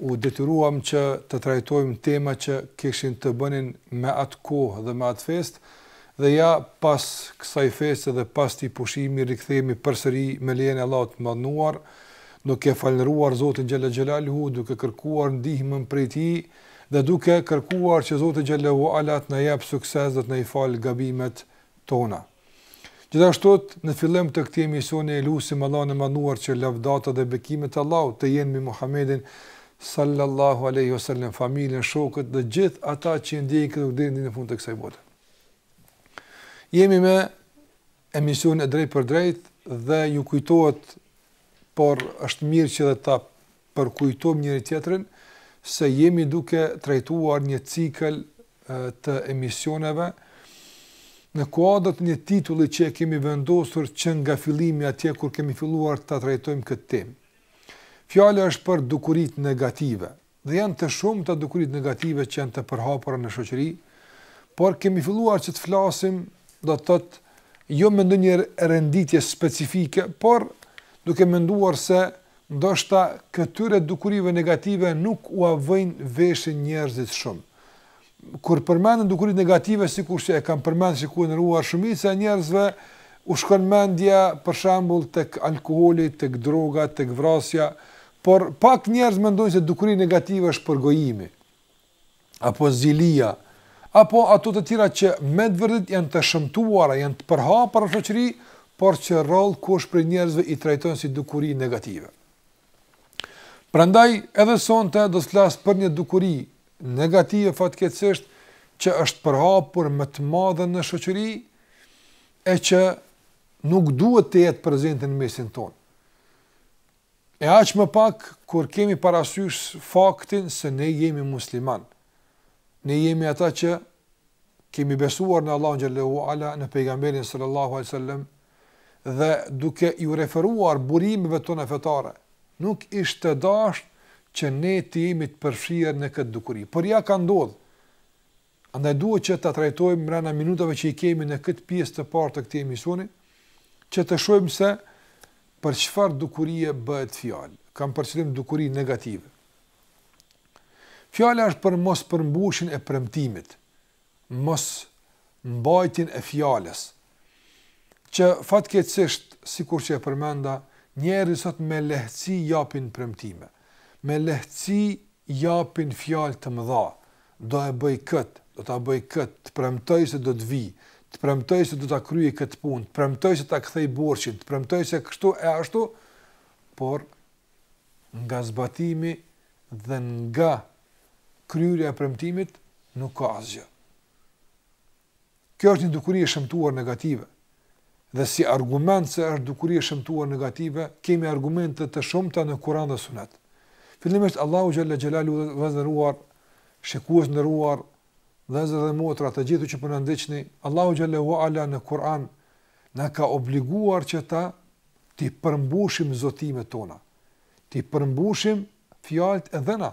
u detyruam që të trajtojmë tema që kishin të bënin me atë kohë dhe me atë festë dhe ja pas kësaj feste dhe pas këtij pushimi rikthehemi përsëri me lejen e Allahut të Madhnuar, duke falënderuar Zotin Xhel-le Xhelaluhu, duke kërkuar ndihmën prej Tij dhe duke kërkuar që Zoti Xhel-le ue Ala të na jap sukses dhe të na i falë gabimet tona. Gjithashtu në fillim të këtij emisioni e lusim Allahun e Madhnuar që lavdata dhe bekimet e Allahut të jenë mbi Muhamedin sallallahu alaihi wasallam, familjen, shokët dhe gjithë ata që ndjekin këtë rrugë deri në fund të kësaj bote. Jemi me emisionin drejtpërdrejt dhe ju kujtohet por është mirë që ta përkujtojmë njëri tjetrin se jemi duke trajtuar një cikël të emisioneve në kuadër të një titulli që e kemi vendosur që nga fillimi atje kur kemi filluar ta trajtojmë këtë temë. Fjala është për dukuritë negative. Dhe janë të shumta dukuritë negative që janë të përhapura në shoqëri, por kemi filluar që të flasim, do të thotë, jo me ndonjë renditje specifike, por duke menduar se Ndoshta këtyre dukurive negative nuk ua vëjnë veshin njerëzit shumë. Kur përmenden dukuritë negative, sikurse e kam përmend shikues të nderuar, shumica e njerëzve u shkon mendja për shembull tek alkooli, tek droga, tek vrasja, por pak njerëz mendojnë se dukuri negative është përgojimi. apo zilia, apo ato të tjera që me të vërtetë janë të shëmtuara, janë të përhapura në shoqëri, por që rrallë kush prej njerëzve i trajton si dukuri negative. Prandaj edhe sonte do të flas për një dukuri negative fatkeqësisht që është përhapur me të madhe në shoqëri e që nuk duhet të jetë prezente në mesin tonë. E aq më pak kur kemi parasysh faktin se ne jemi musliman. Ne jemi ata që kemi besuar në Allahun xhel-le ue ala, në pejgamberin sallallahu alaihi wasallam dhe duke iu referuar burimeve tona fetare, nuk ishte dashtë që ne të jemi të përfshirë në këtë dukuri. Por ja ka ndodh Andaj duhet që ta trajtojmë mrena minutave që i kemi në këtë pjesë të parë të këtij emisioni, që të shohim se për çfarë dukurie bëhet fjalë. Kam për qëllim dukuri negative. Fjala është për mospërmbushjen e premtimit, mosmbajtjen e fjalës, që fatkeqësisht, sikur që e përmenda, njerëzit sot me lehtësi japin premtime, me lehtësi japin fjalë të mëdha, do e bëj këtë, do ta bëj këtë, të premtoj se do të vij, të premtoj se do ta kryej këtë punë, të premtoj se ta kthej borxhin, të premtoj se kështu e ashtu, por nga zbatimi dhe nga kryerja e premtimit nuk ka asgjë. Kjo është një dukuri e shëmtuar negative. Dhe si argument se është dukuri e shëmtuar negative, kemi argumente të shumta në Kur'an dhe Sunet. Fillimisht Allahu xhel-le xhelaluhu, vëllezër, shikues të nderuar, vëllezër dhe motra të gjithë ju që po na ndiqni, Allahu xhel-le ue ala në Kur'an na ka obliguar që ta t'i përmbushim zotimet tona, t'i përmbushim fjalët e dhëna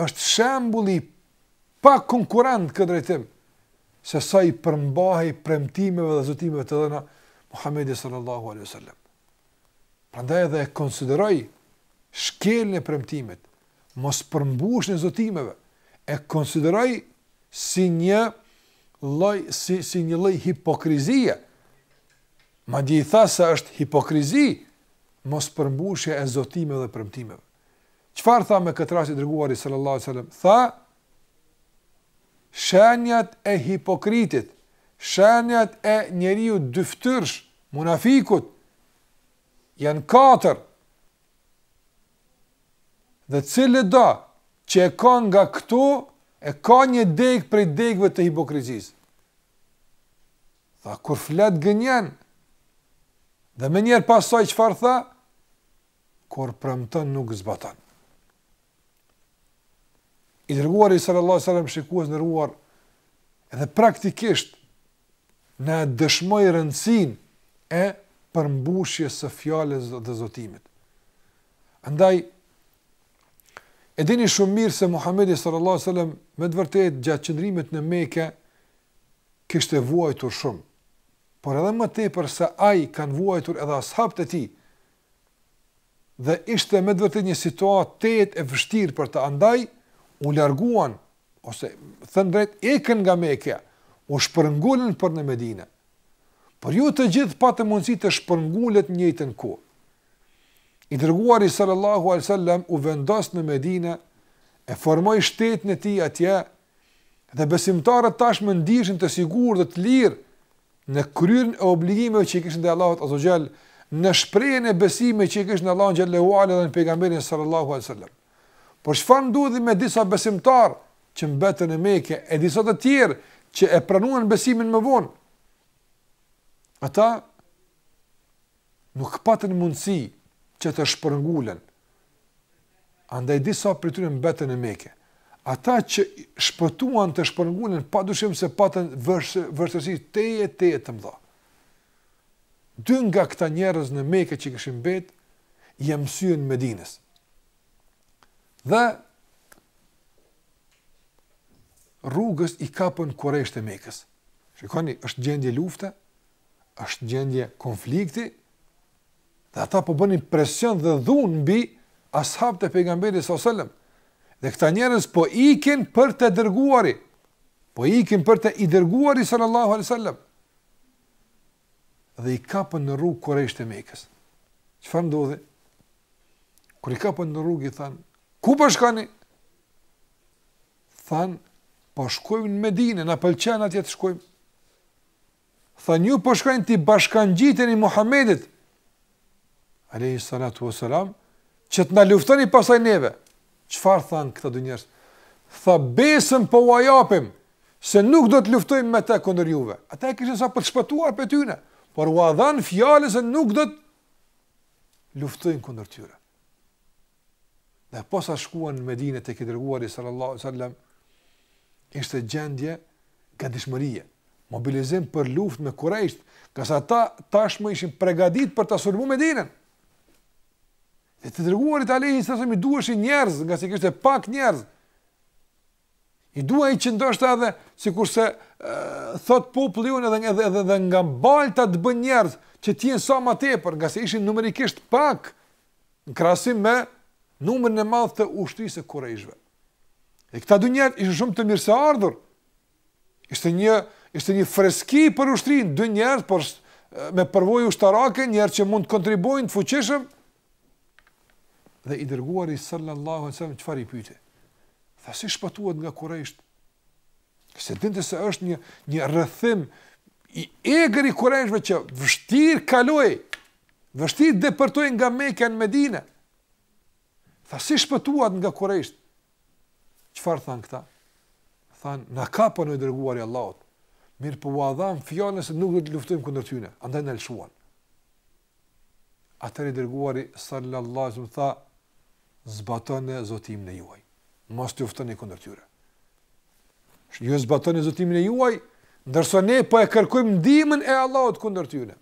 është shembulli i pakonkurrent në këtë drejtim se sa i përmbahej premtimeve dhe zotimeve të dhëna Muhamedi sallallahu alaihi wasallam. Prandaj edhe e konsideroi shkeljen e premtimit, mospërmbushjen e zotimeve, e konsideroi si një lloj si si një lloj hipokrizie. Madje ai tha se është hipokrizi mospërmbushja e zotimeve dhe premtimeve. Çfarë tha me këtë rast i dërguari sallallahu alaihi wasallam? Tha shenjat e hipokritit, shenjat e njeriut dyfytyrësh, munafikut, janë katër, dhe cilido që e ka nga këto, e ka një degë prej degëve të hipokrizisë. Tha, kur flet gënjen, dhe menjëherë pas saj çfarë tha, kur premton nuk zbaton. I dërguari sallallahu alaihi wasallam shikues të nderuar edhe praktikisht na e dëshmoi rëndësinë e përmbushjes së fjalës dhe zotimit. Andaj, e dini shumë mirë se Muhammedi sallallahu alaihi wasallam me të vërtetë gjatë qëndrimit në Mekë kishte vuajtur shumë, por edhe më tepër se ai kanë vuajtur edhe ashabët e tij, dhe ishte me të vërtetë një situatë tejet e vështirë për ta, andaj, u larguan, ose thënë drejt, ikën nga Mekeja, u shpërngullën për në Medine. Por jo të gjithë patën mundësi të shpërngulen njëjtën kohë. I dërguari sallallahu alaihi wasallam u vendos në Medine, e formoi shtetin e tij atje, Dhe besimtarët tashmë ndiheshin të sigurt dhe të lirë në kryerjen e obligimeve që i kishin ndaj Allahut Azze ue Xhel, në shprehjen e besimit që e kishin në Allahun Xhelle ue Ala dhe në pejgamberin sallallahu alaihi wasallam. Por çfarë ndodhi me disa besimtarë që mbetën në Mekë e disa të tjerë që e pranuan besimin më vonë? Ata nuk patën mundësi që të shpërngulen, andaj disa prej tyre mbetën në Mekë. Ata që shpëtuan të shpërngulen padyshim se patën vështirësi teje teje të mëdha. Dy nga këta njerëz në Mekë që kishin mbet, ia mësyen Medinës. Dhe rrugës i kapën kurejshët e Mekës. Shikoni, është gjendje lufte, është gjendje konflikti, dhe ata po bënin presion dhe dhunë mbi ashabët e pejgamberit sallallahu alajhi wasallam. Dhe këta njerëz po ikin për te i dërguari. Po ikin për te i dërguari sallallahu alajhi wasallam. Dhe i kapën në rrugë kurejshët e Mekës. Çfarë ndodhi? Kur i kapën në rrugë i thanë, "Ku po shkoni?" Thanë, "Po shkojmë në Medinë, na pëlqen atje të shkojmë." Thanë ju po shkoni t'i bashkangjiteni Muhamedit alayhi salatu wasalam që të na luftoni pastaj neve. Çfarë thanë këta dy njerëz? Tha besën po ua japim se nuk do të luftojmë me të kundër juve. Ata e kishin sa për të shpëtuar prej tyne, por ua dhanë fjalën se nuk do të luftojnë kundër tyre. Dhe posa shkuan në Medinë tek i dërguari sallallahu alaihi wasallam, ishte gjendje gatishmërie, mobilizim për luftë me Kurejshët, ngase ata tashmë ishin përgatitur për ta sulmuar Medinën. Dhe të dërguarit alaihi wasallam i duheshin njerëz, ngase kishte pak njerëz. I duhej që ndoshta edhe sikurse thotë populli jonë edhe edhe edhe edhe nga balta të bënte njerëz që të jenë sa më tepër, ngase ishin numerikisht pak në krahasim me numrin e madh të ushtrisë së kurejshëve. E këta dy njerëz ishin shumë të mirëseardhur. Ishte një ishte një freski për ushtrinë, dy njerëz por me përvojë ushtarake, njerëz që mund të kontribuojnë fuqishëm Dhe i dërguari sallallahu alaihi wasallam çfarë i pyeti? Tha si shpëtuat nga Kurejshët? Se e dinte se është një një rrethim i egër i Kurejshve që vështirë kalohej, vështirë depërtohej nga Meka në Medinë. Tha si shpëtuat nga Kurejshët? Çfarë thanë këta? Thanë na kapën o i dërguari i Allahut. Mirëpo ua dhamë fjalën se nuk do të luftojmë kundër tyre, andaj na lëshuan. Atëherë i dërguari sallallahu alaihi wasallam tha, zbatoni zotimin e juaj. Mos luftoni kundër tyre. Ju zbatoni zotimin e juaj, ndërsa ne po e kërkojmë ndihmën e Allahut kundër tyre.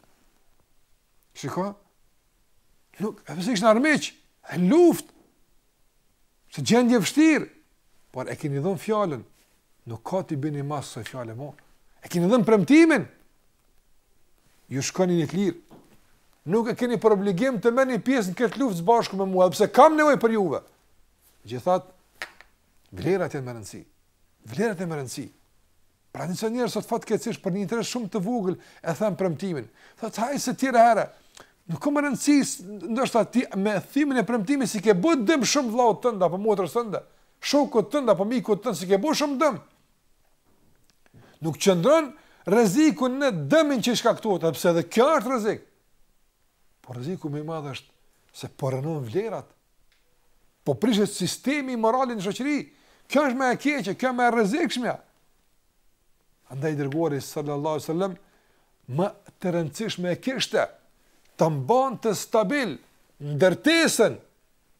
Shiko? Nuk ka pse ishin armiq, e luftë, pse gjendje e vështirë, por e keni dhënë fjallën, nuk ka t'i bini mas asaj fjale, more, e keni dhënë premtimin, Ju shkoni, jeni të lirë. Nuk e keni për obligim të merrni pjesë në këtë luftë së bashku me mua, pse kam nevojë për juve. Gjitha vlerat janë me rëndësi. Vlerat janë me rëndësi. Pra sot njerëzit sot fatkeqësisht për një interes shumë të vogël e then premtimin. Thotë hajt se tjetra herë. Nuk ka më rëndësi ndoshta ti me thymjen e premtimit s'i ke bërë dëm shumë vllaut tënd apo motrës tënde, shokut tënd apo mikut tënd s'i ke bërë shumë dëm. Nuk qëndron rreziku në dëmin që i shkaktohet, sepse edhe kjo është rrezik. Por rreziku më i madh është se po rënon vlerat. Po prishet sistemi i moralit në shoqëri. Kjo është më e keqe, kjo më e rrezikshme. Andaj i dërguari sallallahu alaihi wasallam më të rëndësishme e kishte ta mbante stabil ndërtesën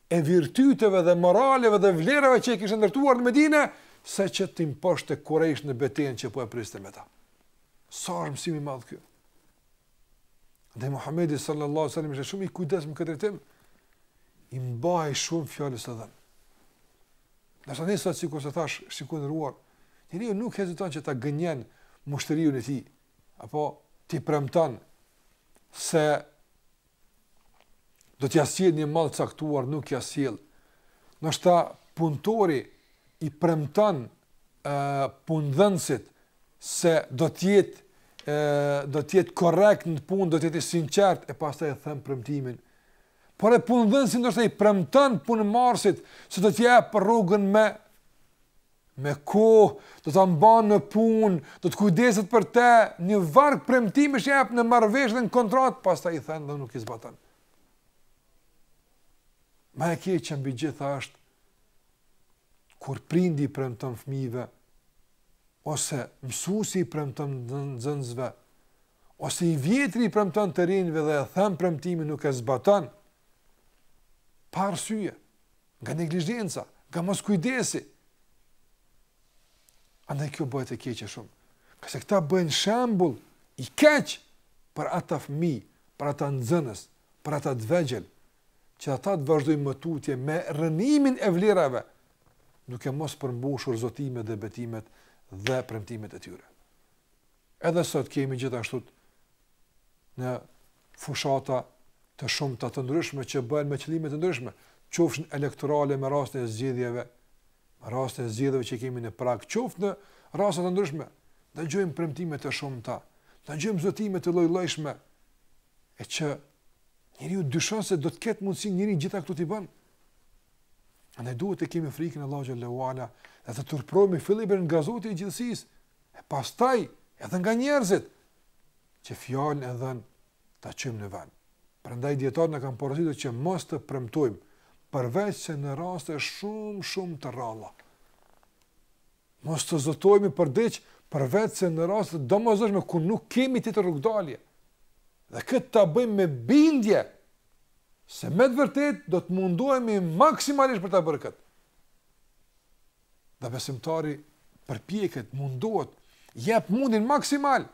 e virtyteve dhe moraleve dhe vlerave që e kishte ndërtuar në Medine, se që t'i mposhte kurejshët në betejën që po e priste me ta. Sa është mësim i madh ky? Dhe Muhammedi sallallahu sallam ishte shumë i kujdesshëm në këtë drejtim, i mbahej shumë fjalës së dhënë. Ndërsa ne sot, sikurse thashë, si kemi përfunduar, njeriu nuk heziton që ta gënjen myshteriun e tij, apo t'i premton se do t'ja sjell një mall të caktuar, nuk ja sjell. Ndoshta punëtori i premton ë punëdhënësit se do të jetë ë do të jetë korrekt në punë, do të jetë i sinqert e pastaj e then premtimin. Por edhe punëdhënësi ndoshta i premton punëmarrësit se do t'ia jep rrogën me me kohë, do ta mban në punë, do të kujdeset për të, një varg premtimesh i jep në marrëveshje dhe në kontratë, pastaj i then dhe nuk i zbaton. Ma e keqja mbi gjitha është, kur prindi i premton fëmijëve, ose mësusi i premton nxënësve, ose i vjetri i premton të rinjve dhe e then premtimin, nuk e zbaton, Pa arsye, nga neglizhenca, nga moskujdesi. Andaj kjo bëhet e keqe shumë. Ngase këta bëhen shembul i keq për ata fëmi, për ata nxënës, për ata të vegjël, që ata të vazhdojnë më tutje me rënimin e vlerave, duke mos përmbushur zotimet dhe betimet dhe premtimet e tyre. Edhe sot kemi gjithashtu në fushata të shumta të ndryshme që bëhen me qëllime të ndryshme, qofshin elektorale me rastin e zgjedhjeve, me rastin e zgjedhjeve që kemi në prag, qoftë në raste të ndryshme, dëgjojmë premtime të shumta, dëgjojmë zotime të llojllojshme e që njeriu dyshon se do të ketë mundësi njeri gjitha këto t'i bën. Ne duhet të kemi frikën e Allahut xhel-le ue ala, dhe të turpërohemi fillimisht nga Zoti i gjithësisë, e pastaj edhe nga njerëzit që fjalën e dhënë ta çojmë në vend. Prandaj dijetarët na kanë porositur që mos të premtojmë përveç se në raste shumë shumë të rralla. Mos të zotohemi për diç përveç se në raste të domosdoshme kur nuk kemi tjetër rrugëdalje. Dhe këtë ta bëjmë me bindje se me të vërtetë do të mundohemi maksimalisht për ta bërë këtë. dhe besimtari përpjeket, mundohet, jep mundin maksimal,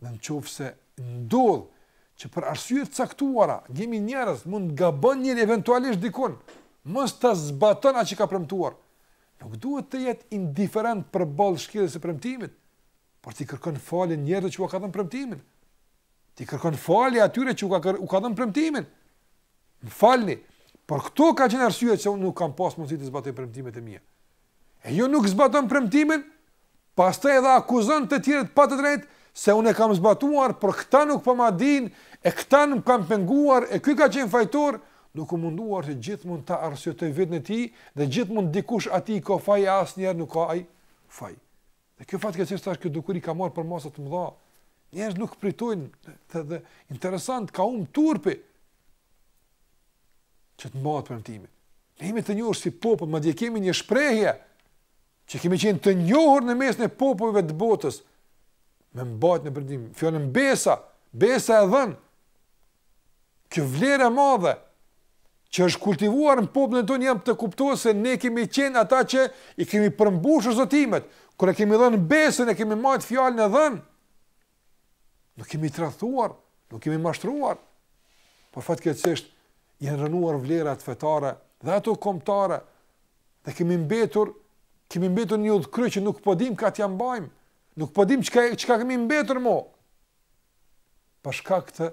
dhe në qoftë se ndodh që për arsye të caktuara, jemi njerëz, mund të gabon njeri eventualisht dikund, mos ta zbaton atë që ka premtuar, nuk duhet të jetë indiferent përballë shkeljes së premtimit, por t'i kërkon falje njerëzve që ua ka dhënë premtimin. T'i kërkon falje atyre që u ka u ka dhënë premtimin. Më falni, por këto ka qenë arsyet që unë nuk kam pas mundësi të zbatoj premtimet e mia. E jo nuk zbaton premtimin, pastaj edhe akuzon të tjerët pa të drejtë se unë e kam zbatuar, por këta nuk po ma din, e këta më kanë penguar, e ky ka qenë fajtor, duke u munduar që gjithmonë ta arsyetojë veten e tij dhe gjithmonë dikush tjetër ka faj e asnjëherë nuk ka ai faj. Dhe kjo fatkeqësisht tash kjo dukuri ka marrë përmasa të mëdha. Njerëz nuk pritojnë dhe interesant ka humb turpi. Që të mbahet premtimi. Ne jemi të njohur si popull, madje kemi një shprehje që kemi qenë të njohur në mesin e popujve të botës me mbajtjen e premtimit. Fjalën besa, besa e dhënë. Kjo vlerë e madhe që është kultivuar në popullin tonë jep të kuptojë se ne kemi qenë ata që i kemi përmbushur zotimet, kur e kemi dhënë besën, e kemi mbajt fjalën e dhënë. Nuk kemi tradhtuar, nuk kemi mashtruar. Por fatkeqësisht janë rënuar vlerat fetare dhe ato kombëtare. Dhe kemi mbetur, kemi mbetur në një udhëkryq që nuk po dim kah t'ia mbajmë. Nuk po dim çka çka kemi mbetur më. Për shkak të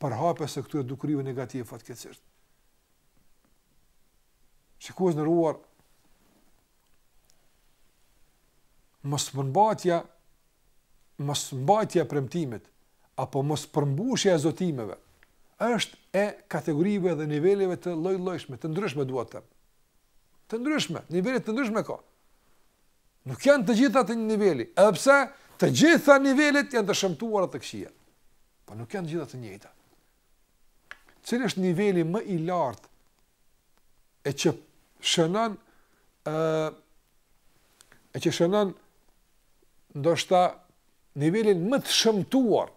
përhapjes së këtyre dukurive negative fatkeqësisht. Shikues të nderuar, mospërmbajtja, mosmbajtja e premtimit, apo mospërmbushja e zotimeve, është e kategorive dhe niveleve të llojllojshme, të ndryshme dua të them. Të ndryshme, nivele të ndryshme ka. Nuk janë të gjitha të një niveli, edhe pse të gjitha nivelet janë të shëmtuara, të këqija. Po nuk janë të gjitha të njëjta. Cili është niveli më i lartë e që shënon ë e që shënon ndoshta nivelin më të shëmtuar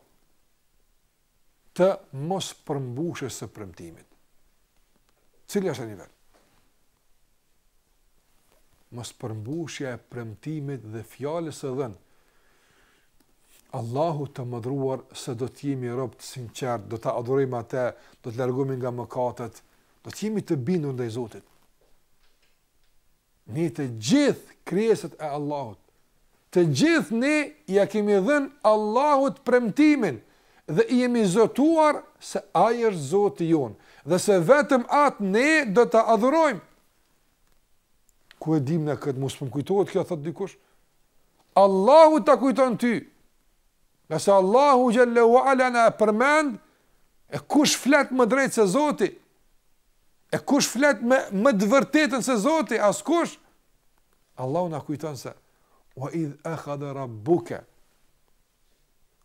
të mospërmbushjes së premtimit. Cili është ai nivel? Mospërmbushja e premtimit dhe fjalës së dhënë Allahut të madhëruar se do të jemi rob të sinqertë, do ta adhurojmë atë, do të largohemi nga mëkatet, do të jemi të bindur ndaj Zotit. Ne të gjithë krijesat e Allahut, të gjithë ne ia kemi dhënë Allahut premtimin dhe i jemi zotuar se Ai është Zoti jonë dhe se vetëm Atë ne do ta adhurojmë. Ku e dimë ne këtë, s'po më kujtohet kjo, thotë dikush? Allahu ta kujton ty, Ngase Allahu xhelle ue ala na e përmend, e kush flet më drejt se Zoti, e kush flet më, më të vërtetën se Zoti, askush, Allahu na kujton se, wa idh ehadhe rabbuke,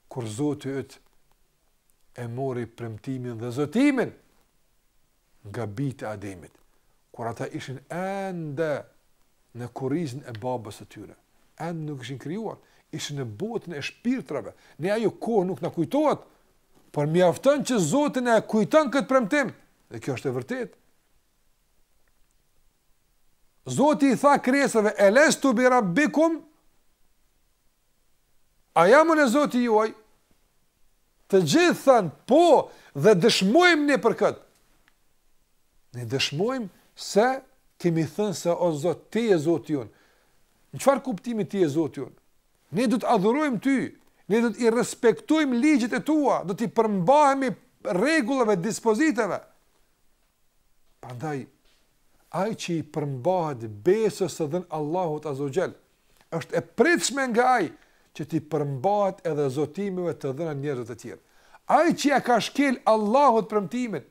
kur Zoti yt e mori premtimin dhe zotimin, nga bijtë e Ademit, kur ata ishin ende në kurrizin e babës së tyre, ende nuk ishin krijuar, ishin në botën e shpirtrave. Ne ajo kohë nuk na kujtohet, por mjafton që Zoti na e kujton këtë premtim, dhe kjo është e vërtetë. Zoti i tha krijesave, "Elestu bi rabbikum?" A jam unë Zoti juaj? Të gjithë thanë, po, dhe dëshmojmë ne për këtë. Ne dëshmojmë se kemi thënë se o Zot, ti je Zoti jonë. Në çfarë kuptimi ti je Zoti jonë? Ne do të adhurojmë ty, ne do t'i respektojmë ligjet e tua, do t'i përmbahemi rregullave, dispozitave. Prandaj ai që i përmbahet besës së dhënë Allahut azze ue xhel, është e pritshme nga ai që t'i përmbahet edhe zotimeve të dhëna njerëzve të tjerë. Ai që ia ka shkel Allahut premtimin,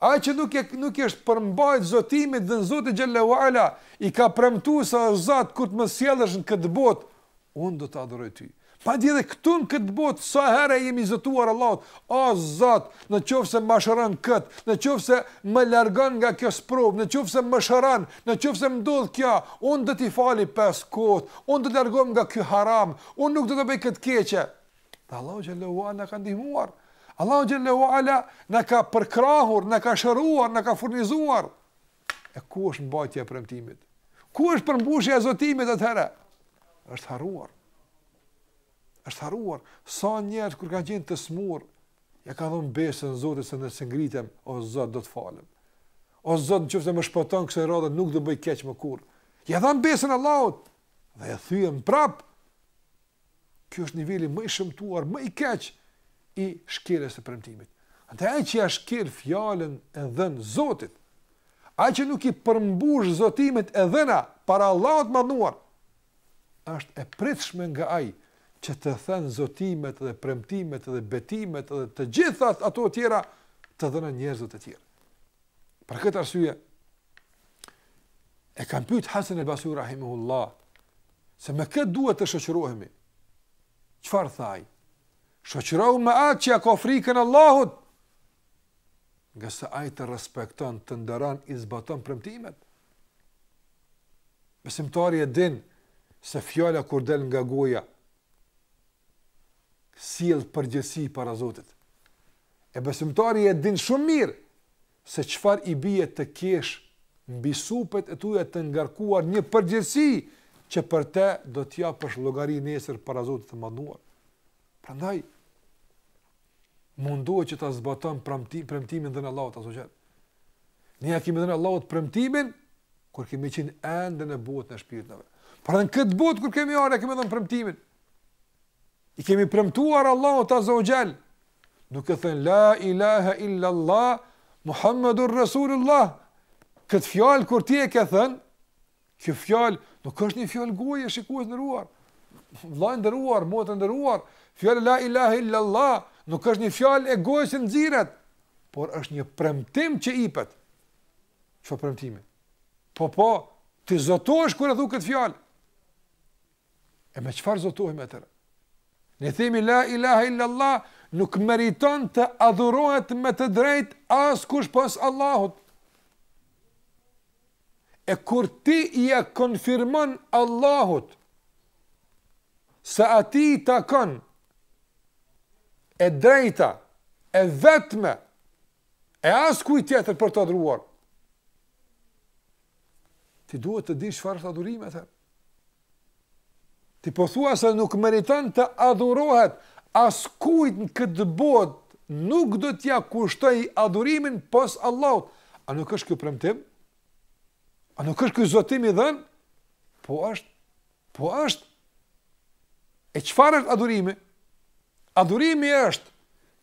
ai që nuk i, nuk i është përmbajt zotimit dhënë Zotit xhelle ue ala i ka premtuar se o Zot kur të më sjellësh në këtë botë, Unë do të adhuroj ty. Madje edhe këtu në këtë botë sa herë i jemi zotuar Allahut, o Zot, në qoftë se më shëron kët, në qoftë se më largon nga kjo sprovë, në qoftë se më shëron, në qoftë se më ndodh kjo, unë do t'i fali pesë kohët, unë do të largohem nga ky haram, unë nuk do ta bëj këtë të keqe. Dhe Allahu xhelle ue ala na ka ndihmuar. Allahu xhelle ue ala na ka përkrahur, na ka shëruar, na ka furnizuar. E ku është mbajtja e premtimit? Ku është përmbushja e zotimit atëherë? Është harruar. Është harruar. Sa njerëz kur kanë qenë të smur, ia kanë dhënë besën Zotit se nëse ngritem, o Zot do të falem. O Zot, nëse më shpëton kësaj radhe, nuk do bëj keq më kurrë. Ia dhamë besën Allahut dhe e thyem prapë. Ky është niveli më i shëmtuar, më i keq i shkeljes së premtimit. Andaj ai që ia shkel fjalën e dhënë Zotit, ai që nuk i përmbush zotimet e dhëna para Allahut të Madhëruar, është e pritshme nga ai që të thyejë zotimet dhe premtimet dhe betimet dhe të gjitha ato të tjera të dhëna njerëzve të tjerë. Për këtë arsye e kanë pyet Hasan al-Basri rahimahullah Se me kë duhet të shoqërohemi. Çfarë tha ai? Shoqërohu me atë që ia ka frikën Allahut. Ngase ai të respekton, të nderon, i zbaton premtimet. Besimtari e din se fjala kur del nga goja sjell përgjegjësi para Zotit. E besimtari e din shumë mirë se çfarë i bie të kesh mbi supet e tua të ngarkuar një përgjegjësi që për të do të japësh llogari nesër para Zotit të Madhëruar. Prandaj mundohet që ta zbaton premtimin e dhënë Allahut azze ue xhel. Ne ia kemi dhënë Allahut premtimin kur kemi qenë ende në botën e shpirtrave. Por edhe në këtë botë kur kemi ardhur, kemi dhënë premtimin. I kemi premtuar Allahut azze ue xhel duke thënë la ilaha illa allah muhammedur rasulullah këtë fjalë kur ti e ke thënë kjo fjalë nuk është një fjalë goje shikues i nderuar vlla i nderuar motër e nderuar fjala la ilaha illa allah nuk është një fjalë e gojës që nxirret por është një premtim që ipet çfarë premtimi po po ti zotohesh kur e thu këtë fjalë E me çfarë zotohemi atëherë? Ne themi la ilaha illa Allah, nuk meriton të adhurohet me të drejtë askush pos Allahut. E kur ti ia konfirmon Allahut, se atij i takon e drejta, e vetme, e askujt tjetër për t'u adhuruar. Ti duhet të dish çfarë është adhurimi atëherë. Ti po thua se nuk meriton të adhurohet, askujt në këtë botë nuk do t'ia kushtoj adhurimin pos Allahut. A nuk është ky premtim? A nuk është ky zotim i dhënë? Po është Po është E çfarë është adhurimi? Adhurimi është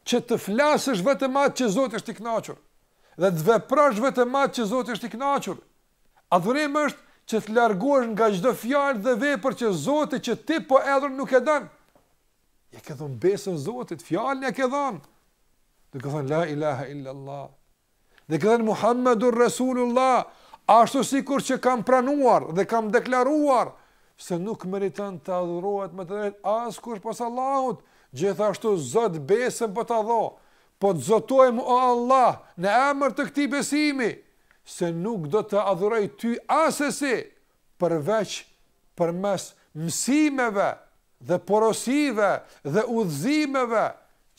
që të flasësh vetëm atë që Zoti është i kënaqur dhe të veprosh vetëm atë që Zoti është i kënaqur. Adhurimi është që të largohesh nga çdo fjalë dhe vepër që Zoti që ti po e adhuron nuk e don. Ja ke dhon besën Zotit, fjalën ja ke dhon. Duke thon la ilaha illallah, Duke thënë Muhammedur Resulullah, ashtu sikur që kam pranuar dhe kam deklaruar se nuk meriton të adhurohet me të drejtë askush pos Allahut, gjithashtu Zot besën po ta dho. Po të zotohem o Allah në emër të këtij besimi se nuk do të adhuroj ty asesi përveç përmes mësimeve dhe porosive dhe udhëzimeve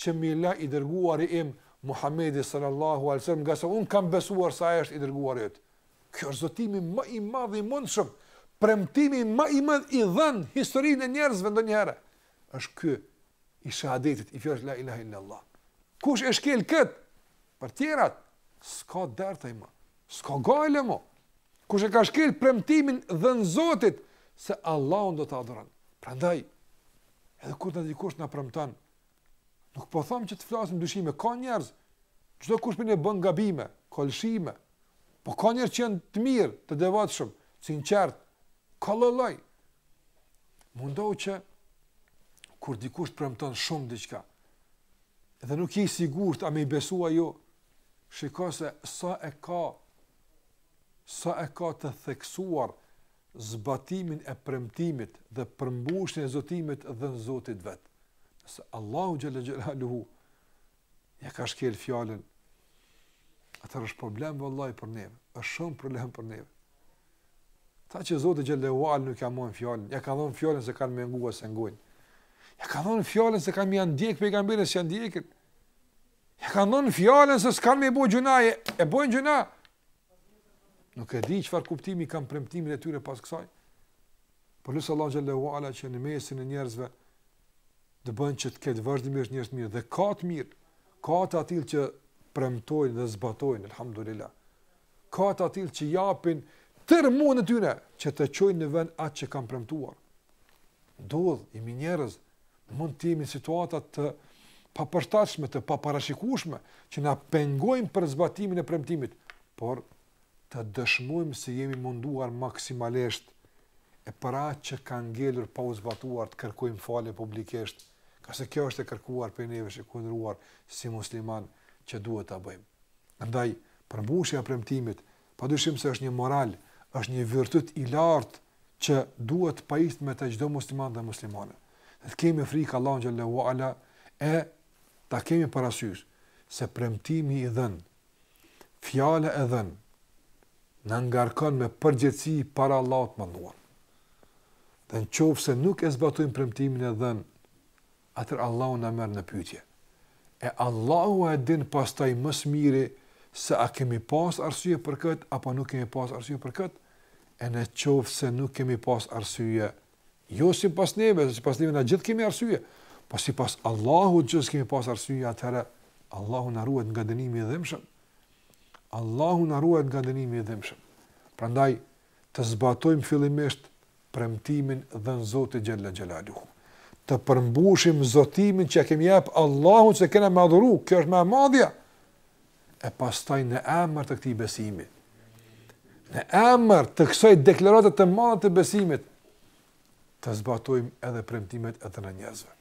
që m'i la i Dërguari im Muhamedi sallallahu alejhi ve sellem, ngase unë kam besuar se ai është i Dërguari yt. Ky është zotimi më i madh i mundshëm, premtimi më i madh i dhënë në historinë e njerëzve ndonjëherë. Është ky i shahadetit, i fjalës la ilaha illallah. Kush e shkel kët? Për tjerat, s'ka dert ai më, s'ka gajle më. Kush e ka shkel premtimin dhënë Zotit, se Allahun do ta adhuron. Prandaj, edhe kur na dikush na premton, nuk po thom që të flasim dyshime, ka njerëz, çdokush mun bën gabime, ka lëshime, po ka njerëz që janë të mirë, të devotshëm, sinqertë, ka lloj-lloj. Mundohu që, kur dikush të premton shumë diçka, dhe nuk je i sigurt a me i besu a jo, shiko se sa e ka, sa e ka të theksuar zbatimin e premtimit dhe përmbushjen e zotimit dhënë Zotit vetë. Nëse Allahut xhel-le xhelaluhu ja ka shkel fjalën, atëherë është problem vallahi për neve, është shumë problem për neve. Ata që Zotit xhel-le ve ala nuk ja majnë fjalën, ja kanë dhënë fjalën se kanë me ngu s'e ngojnë. Ja kanë dhënë fjalën se kanë me ja ndjek pejgamberin s'ja ndjekin. Ja kanë dhënë fjalën se s'kanë me bo gjynahe, e bëjnë gjynahe. Nuk e di çfarë kuptimi kanë premtimet e tyre pas kësaj. Por lus Allahun xhel-le ve ala që në mesin e njerëzve të bën që të ketë vazhdimisht njerëz të mirë dhe ka të mirë, ka të atillë që premtojnë dhe zbatojnë, alhamdulillah. Ka të atillë që japin tërë mundin e tyre që të çojnë në vend atë që kanë premtuar. Ndodh, jemi njerëz, mund të jemi në situata të papërshtatshme, të paparashikueshme që na pengojnë për zbatimin e premtimit, por të dëshmojmë se jemi munduar maksimalisht e për atë që kanë ngelur pa u zbatuar të kërkojmë falje publikisht, ngase kjo është e kërkuar prej neve që kundruar si musliman që duhet ta bëjmë. Prandaj, përmbushja e premtimit, padyshim se është një moral, është një virtyt i lartë që duhet të pajiset me të çdo musliman dhe muslimane. Të kemi frikë Allahun xhelle ue ala e ta kemi parasysh se premtimi i dhënë, fjala e dhënë na ngarkon me përgjegjësi para Allahut të madhëruar. Dhe në qoftë se nuk e zbatojmë premtimin e dhënë, atëherë Allahu na merr në pyetje. E Allahu e din pastaj më së miri se a kemi pas arsye për këtë apo nuk kemi pas arsye për këtë. E në qoftë se nuk kemi pas arsye, jo sipas neve, sipas neve na gjithë kemi arsye, po sipas Allahut që s'kemi pas arsye, atëherë Allahu na ruajt nga dënimi i dhimshëm. Allahu na ruajt nga dënimi i dhimshëm. Prandaj të zbatojmë fillimisht premtimin dhënë Zotit xhelle xhelaluhu. Të përmbushim zotimin që e kemi jap Allahut se kena me adhuru, kjo është më e madhja. E pastaj në emër të këtij besimi, në emër të kësaj deklarate të madhe të besimit, të zbatojmë edhe premtimet e dhëna njerëzve.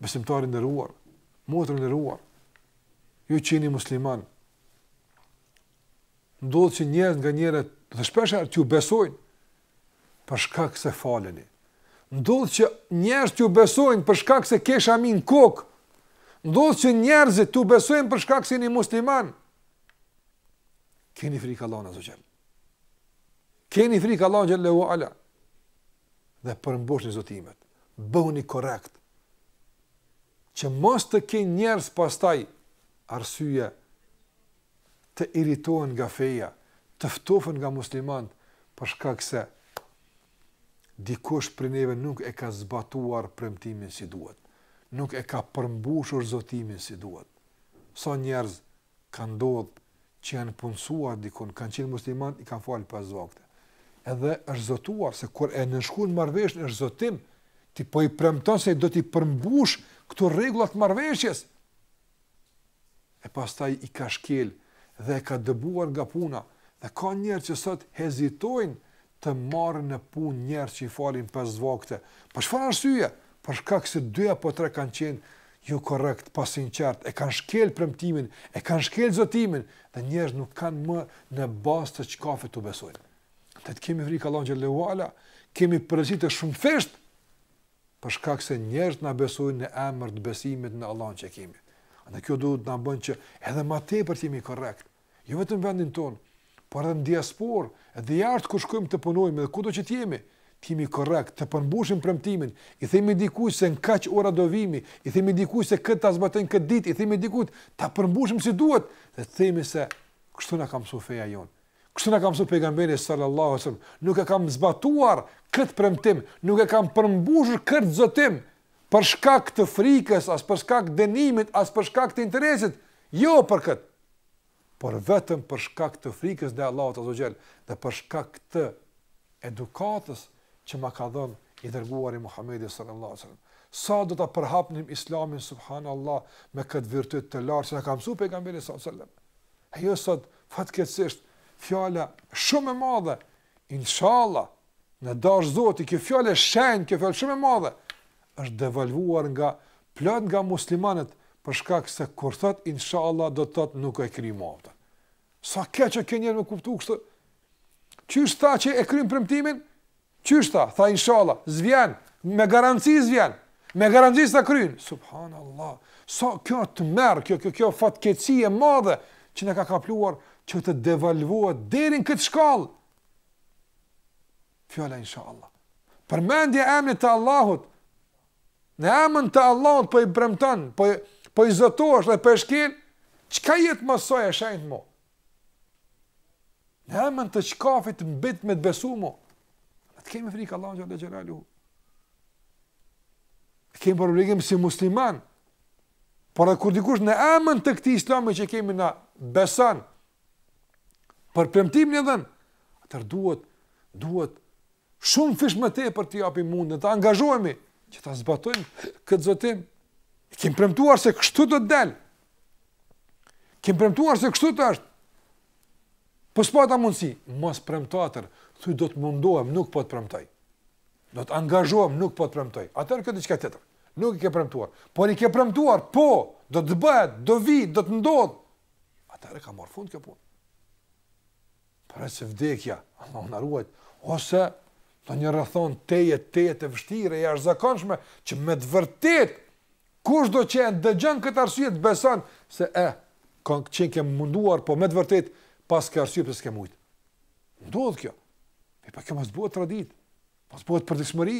Besimtar i nderuar, motër e nderuar, ju jeni musliman. Ndodh që njerëz nganjëherë dhe shpesh herë t'ju besojnë për shkak se faleni. Ndodh që njerëz t'ju besojnë për shkak se ke shami në kokë. Ndodh që njerëzit t'ju besojnë për shkak se jeni musliman. Keni frikë Allahun azze ue xhel. Keni frikë Allahun xhelle ue ala. Dhe përmbushni zotimet. Bëhuni korrekt. Që mos të kenë njerëz pastaj arsye të irritohen nga feja, të ftofen nga muslimanët për shkak se dikush prej neve nuk e ka zbatuar premtimin si duhet, nuk e ka përmbushur zotimin si duhet. Sa njerëz ka ndodh që janë punësuar diku, kanë qenë muslimanë, i kanë falë pesë vakte. Edhe është zotuar se kur e nënshkruan marrëveshjen është zotim, ti po i premton se do t'i përmbush këto rregulla të marrëveshjes. e pastaj i ka shkel dhe e ka dëbuar nga puna dhe ka njerëz që sot hezitojnë të marrin në punë njerëz që i falin pesë vakte, për çfarë arsyeje? Për shkak se dy apo tre kanë qenë jo korrekt, pasinqertë, e kanë shkel premtimin, e kanë shkel zotimin dhe njerëz nuk kanë më në bazë të çkafit t'u besojnë. Dhe të kemi frikë Allahun xhelle ue ala, kemi përgjegjësi të shumëfishtë për shkak se njerëzit na besojnë në emër të besimit në Allahun që kemi. Andaj kjo duhet të na bën që edhe më tepër të jemi korrekt, jo vetëm vendin tonë, por edhe në diasporë, edhe jashtë kur shkojmë të punojmë dhe kudo që të jemi, të jemi korrekt, të përmbushim premtimin, i themi dikujt se në kaq ora do vimi, i themi dikujt se këtë ta zbatojmë këtë ditë, i themi dikujt ta përmbushim si duhet, dhe të themi se kështu na ka mësuar feja jonë. Kështu na ka mësuar pejgamberi sallallahu alaihi wasallam, nuk e kam zbatuar këtë premtim, nuk e kam përmbushur këtë zotim për shkak të frikës, as për shkak të dënimit, as për shkak të interesit, jo për këtë. Por vetëm për shkak të frikës ndaj Allahut azze ue xhel dhe për shkak të edukatës që ma ka dhënë i dërguari Muhamedi sallallahu alaihi wasallam. Sa do ta përhapnim Islamin subhanallah me këtë virtyt të lartë se na ka mësuar pejgamberi sallallahu alaihi wasallam. E jo sot, fatkeqësisht, fjalë shumë e madhe, inshallah, në dash zoti, kjo fjalë e shenjtë, kjo fjalë shumë e madhe, është devalvuar nga plot nga muslimanët për shkak se kur thot inshallah do të thot nuk e kryn më aftë. Sa keq që ke njerë me kuptu kështu? Qysh tha që e kryen premtimin? Qysh tha, tha inshallah, s'vjen, me garanci s'vjen, me garanci s'ta kryen. Subhanallah. Sa, kjo tmerr, kjo kjo kjo fatkeqësi e madhe që na ka kapluar që të devalvohet deri në këtë shkallë. Fjala inshallah. Përmendja e emrit të Allahut në emën të Allahut po i premton, po po i zotohesh dhe po e shkel, çka jetë mësoj e shenjtë më? Në emën të çkafit mbet me të besu mu. Ta kemi frikë Allahun xhel-le xhelaluhu. E kemi për obligim si musliman. Por edhe kur dikush në emën të këtij islami që kemi na beson për premtimin e dhënë, atër duhet, duhet shumë fish më tepër të japim mundin, të angazhohemi, që ta zbatojmë këtë zotim. I kemi premtuar se kështu do të del. Kem premtuar se kështu do të është. Po s'pate mundësi, mos premto atër, thuj do të mundohem, nuk po të premtoj. Do të angazhohem, nuk po të premtoj. Atër kjo diçka tjetër, nuk i ke premtuar. Po i ke premtuar, po, do të bëhet, do vi, do të ndodhë. Atër ka marrë fund kjo punë. Përveç se vdekja, Allahu na ruajt, ose ndonjë rrethanë tejet tejet e vështirë e jashtëzakonshme që me të vërtetë kushdo që e dëgjon këtë arsye të beson se e, qenke munduar, po me të vërtetë paske arsye pse s'ke mujt. Ndodh kjo. Mirëpo kjo mos bëhet traditë. Mos bëhet përditshmëri,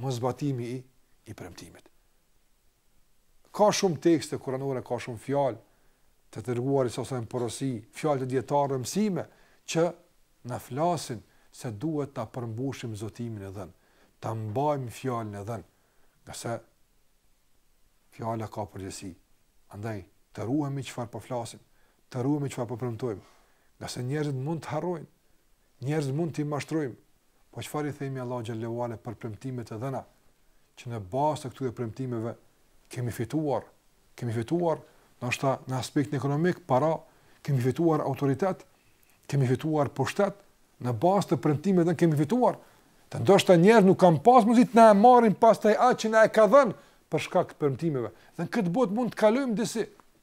mos zbatimi i i premtimit. Ka shumë tekste kuranore, ka shumë fjalë të dërguarit s.a.s., porosi, fjalë të dijetarëve mësime që na flasin se duhet ta përmbushim zotimin e dhënë, ta mbajmë fjalën e dhënë. Ngase fjala ka përgjegjësi. Andaj të ruhemi çfarë po flasim, të ruhemi çfarë po premtojmë. Ngase njerëzit mund të harrojnë Njerëzit mund t'i mashtrojmë, po çfarë i themi Allahut xhel-le ue ala për premtimet e dhëna, që në bazë të këtyre premtimeve kemi fituar, kemi fituar ndoshta në aspektin ekonomik para, kemi fituar autoritet, kemi fituar pushtet, në bazë të premtimeve i kemi fituar. Dhe ndoshta njerëzit nuk kanë pas mundësi të na marrin pastaj atë që na e kanë dhënë për shkak të premtimeve. Dhe në këtë botë mund të kalojmë disi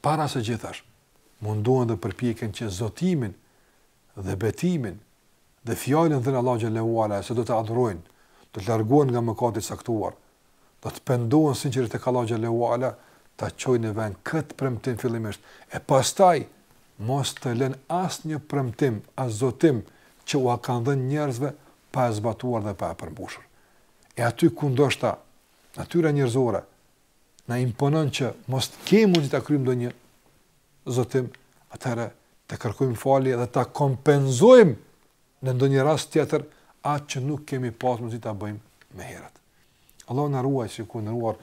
para se gjithash, mundohen dhe përpjeken që zotimin dhe betimin dhe fjalën dhënë Allahut xhel-le ue ala, se do ta adhurojnë, do të largohen nga mëkati i caktuar, do të pendohen sinqerisht te Allahu xhel-le ue ala, ta çojnë në vend këtë premtim fillimisht, e pastaj mos të lënë asnjë premtim, as zotim që ua kanë dhënë njerëzve pa e zbatuar dhe pa e përmbushur. E aty ku ndoshta, natyra njerëzore, na imponon që mos të kemi mundësi ta kryejmë ndonjë zotim, atëherë të kërkojmë falje dhe ta kompenzojmë në ndonjë rast tjetër atë që nuk kemi pas mundësi ta bëjmë më herët. Allahu na ruajtë, shikues i nderuar,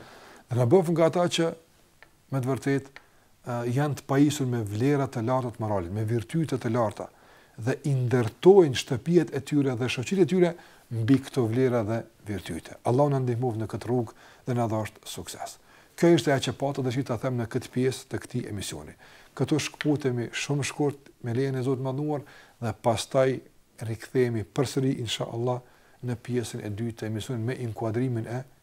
dhe na bëftë nga ata që me të vërtetë janë të pajisur me vlera të larta të moralit, me virtyte të larta dhe i ndërtojnë shtëpijet e tyre dhe shoqëritë e tyre mbi këto vlera dhe virtyte. Allahu na ndihmoftë në këtë rrugë dhe na dhashtë sukses. Kjo ishte ajo që pata dëshirë ta them në këtë pjesë të këtij emisioni. Këtu shkputemi shumë shkurt me lejen e Zotit të Madhnuar dhe pastaj rikthehemi përsëri inshallah në pjesën e dytë të emisionit me inkuadrimin e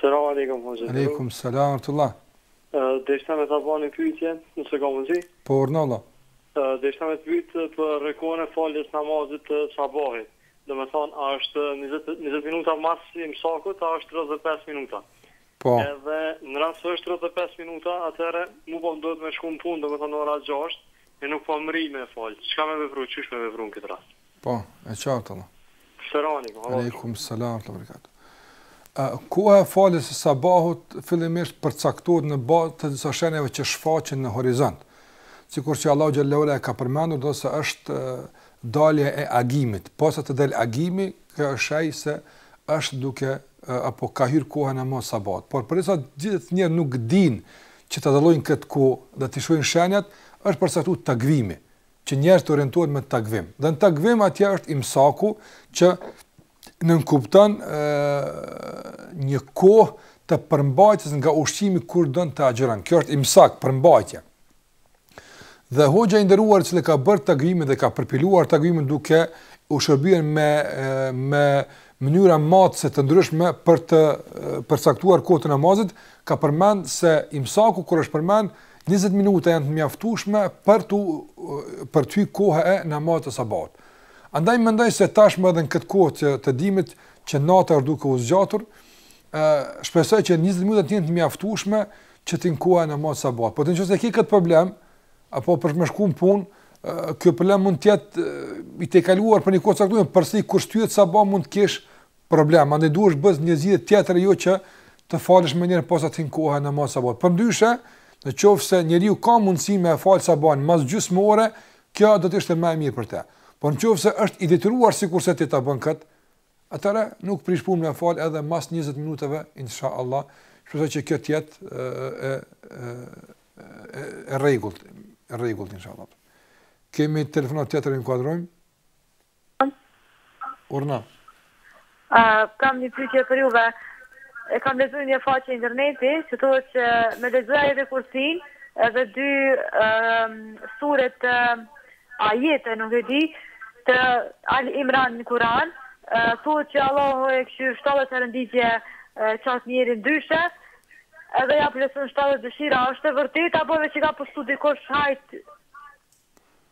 Selam alejkum hoxhë. Alejkum selam ue rahmetullah. Deshta me ta ba ni pyetje, nëse ka mundësi. Po urdhno vlla. Deshta me të pyet për rreth kohës së faljes së namazit të sabahit. Domethënë a është 20 20 minuta mas imsakut a është 35 minuta. Po. Edhe në rast se është 35 minuta, atëherë mu po më duhet me shku në punë, domethënë ora 6, e nuk po mrri me fal. Çka me vepru, çysh me vepru në këtë rast? Po, e qartë Allahu ju shpërbleftë, vlla. Alejkum selam ue berekatuhu. Koha e faljes së sabahut fillimisht përcaktohet në bazë të disa shenjave që shfaqen në horizont. Sikurse Allahu xhel-le ue ala e ka përmendur ose është dalja e agimit. Posa të del agimi, kjo është shenjë se është duke apo ka hyrë koha e namazit të sabahut. Por për arsye se gjithë njerëzit nuk din që ta dallojnë këtë kohë dhe t'i shohin shenjat, është përcaktuar takvimi. që njerëzit të orientohen me takvim. Dhe në takvim atje është imsaku që nënkupton një kohë të përmbajtjes nga ushqimi kur don të agjëron. Kjo është imsak, përmbajtje. Dhe hoxha i nderuar që ka bërë takvimin dhe ka përpiluar takvimin duke u shërbyer me mënyra matëse të ndryshme për të përcaktuar kohën e namazit, ka përmend se imsaku kur është përmend Njëzet minuta janë të mjaftueshme për të për të hyrë koha e namazit të sabahut. Andaj mendoj se tashmë edhe në këtë kohë të, të dimrit që nata është duke u zgjatur, ë shpresoj që 20 minuta të jenë të mjaftueshme që të hyn koha e namazit të sabahut. Po nëse ke këtë problem apo për me shku në punë, ky problem mund të jetë i tejkaluar për një kohë të caktuar, për se kur shtyhet sabahu mund të kesh problem, andaj duhesh bësh një zgjidhje tjetër jo që të falesh menjëherë posa të hin koha e namazit sabahut. Përndyshe, në qoftë se njeriu ka mundësi me fal sabah mas gjysmë ore, kjo do të ishte më e mirë për të. Por në qoftë se është i detyruar sikurse ti ta bën këtë, atëherë nuk prish punë me fal edhe mas 20 minutave inshallah, shpresoj që kjo të jetë e e rregullt, e rregullt inshallah. Kemi telefonat tjetër inkuadrojmë. Urdhno. Kam një pyetje për juve. E kam lexuar në një faqe interneti që thuhet që me lexu ajetul kursin edhe dy sure të ajete, nuk e di, të Ali Imran në Kur'an, thuhet që Allahu e kqyr 70 herë në ditë qat njeri ndryshe, edhe ja plotëson 70 dëshira, a është e vërtetë kjo apo veç e ka postu dikush hajt?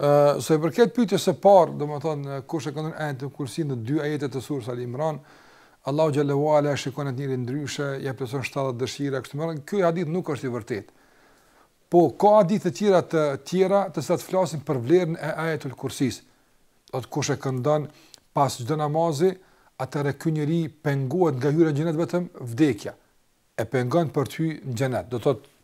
Ëh, sa i përket pyetjes së parë, domethënë kush e këndon ajetin e kursin e dy ajete të surës Ali Imran, Allahu xhele ve ala e shikon atë njeri ndryshe, ja plotëson 70 dëshira e kështu me radhë. Ky hadith nuk është i vërtetë. Po ka hadithe të tjera të tjera të cilat flasin për vlerën e ajetul kursis. Do thotë kush e këndon pas çdo namazi, atëherë ky njeri pengohet nga hyrja në xhenet vetëm vdekja. E pengon për të hyrë në xhenet. Do thotë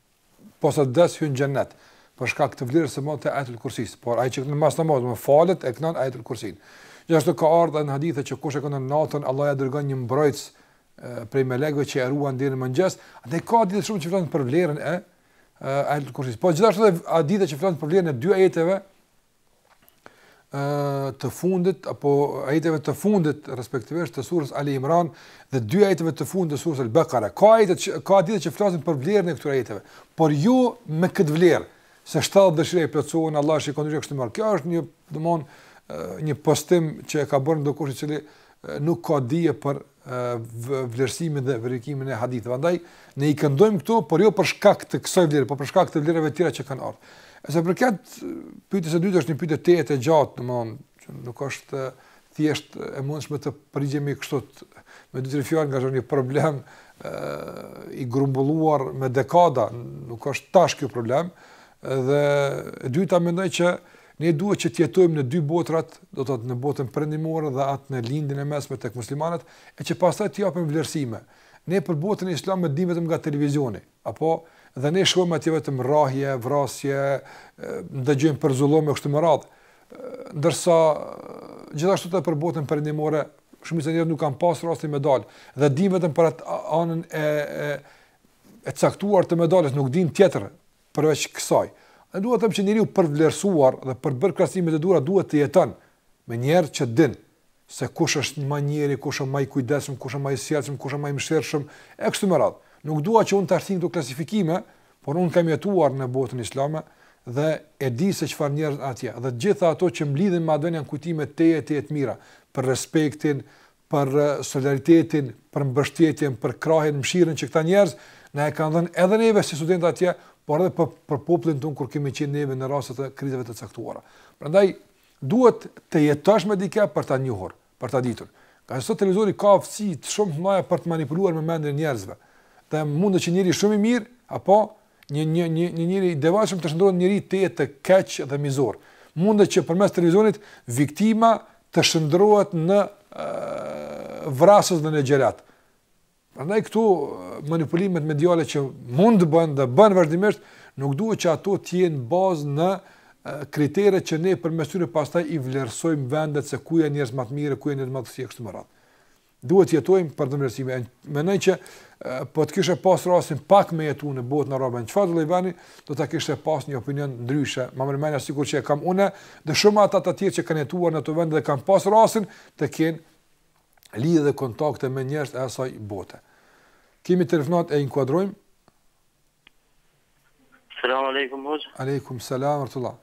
posa des hyn në xhennet për shkak të vlerës së madhe të ajetul kursis, por ai që kënon mas namazit, domethënë falet e kënon ajetul kursin. Gjithashtu ka ardhur në hadithe që kush e kënon natën, Allah ja dërgon një mbrojtës prej melekëve që e ruan deri në mëngjes, dhe ka hadithe shumë që flasin për vlerën e ajetul kursis. Po gjithashtu edhe hadithe që flasin për vlerën e dy ajeteve të fundit apo ajeteve të fundit respektivisht të surës Ali Imran dhe dy ajeteve të fundit të surës El-Bekare. Ka ajete që ka hadithe që flasin për vlerën e këtyre ajeteve, por jo me këtë vlerë se 70 dëshira i plotësohen Allah shikon ndryshe kështu me. Kjo është një domon një postim që e ka bërë ndokush i cili nuk ka dije për vlerësimin dhe verifikimin e haditheve. Andaj ne i këndojmë këto, por jo për shkak të kësaj vlere, por për shkak të vlerave të tjera që kanë ardhur. E sa i përket pyetjes së dytë është një pyetje tejet e gjatë, domthonë, që nuk është thjesht e mundshme të përgjigjemi kështu me dy tre fjalë ngase një problem e, i grumbulluar me dekada, nuk është tash ky problem. Dhe e dyta mendoj që Ne duhet që të jetojmë në dy botërat, do të thotë në botën perëndimore dhe atë në Lindjen e Mesme tek muslimanët, e që pastaj të japim vlerësime. Ne për botën islame dimë vetëm nga televizioni, apo dhe ne shohim atje vetëm rrahje, vrasje, ndëgjojmë për zullome kështu me radhë. Ndërsa gjithashtu edhe për botën perëndimore shumë njerëz nuk kanë pas rastin me dalë dhe dinë vetëm për atë anën e e e caktuar të medaljes, nuk dinë tjetër. Përveç kësaj, e dua të them që njeriu për të vlerësuar dhe për të bërë krahasime të duhura duhet të jeton me njerëz që të din se kush është më njeri, kush është më i kujdesshëm, kush është më i sjellshëm, kush është më i mëshirshëm e kështu me radhë. Nuk dua që unë t'i shtij këto klasifikime, por unë kam jetuar në botën islame dhe e di se çfarë njerëz atje dhe të gjitha ato që më lidhen me at ven janë kujtime tejet tejet të mira për respektin, për solidaritetin, për mbështetjen, për krahin, mëshirën që këta njerëz na e kanë dhënë edhe neve si studentë atje, por edhe për, për popullin tonë kur kemi qenë neve në raste të krizave të caktuara. Prandaj duhet të jetosh me dikë për ta njohur, për ta ditur. Kah sot televizori ka aftësi shumë të mëdha për të manipuluar me mendjen e njerëzve. Dhe mund të që njeri shumë i mirë, apo Një një një një njeri i devotshëm të shndrohet në njeri tejet të keq dhe mizor. Mundet që përmes televizionit viktima të shndrohet në vrasës dhe në xhelat. Prandaj këto manipulimet mediale që mund të bëhen dhe bëhen vazhdimisht, nuk duhet që ato të jenë bazë dhe kritere që ne përmes tyre pastaj i vlerësojmë vendet se ku janë njerëz më të mirë, ku janë njerëz më të këqij kështu me radhë. Duhet të jetojmë për të dhënë vlerësime. Mendoj që po të kishte pas rastin pak me jetu në botën arabe, në çfarëdo lloj veni, do ta kishte pas një opinion ndryshe. Ma merr mendja sikur që e kam unë dhe shumë ata të tjerë që kanë jetuar në ato vende dhe kanë pas rastin të kenë lidhje dhe kontakte me njerëz të asaj bote. Kemi telefonatë, e inkuadrojmë. Selam alejkum hoxhë. Alejkum selam wa rahmetullah.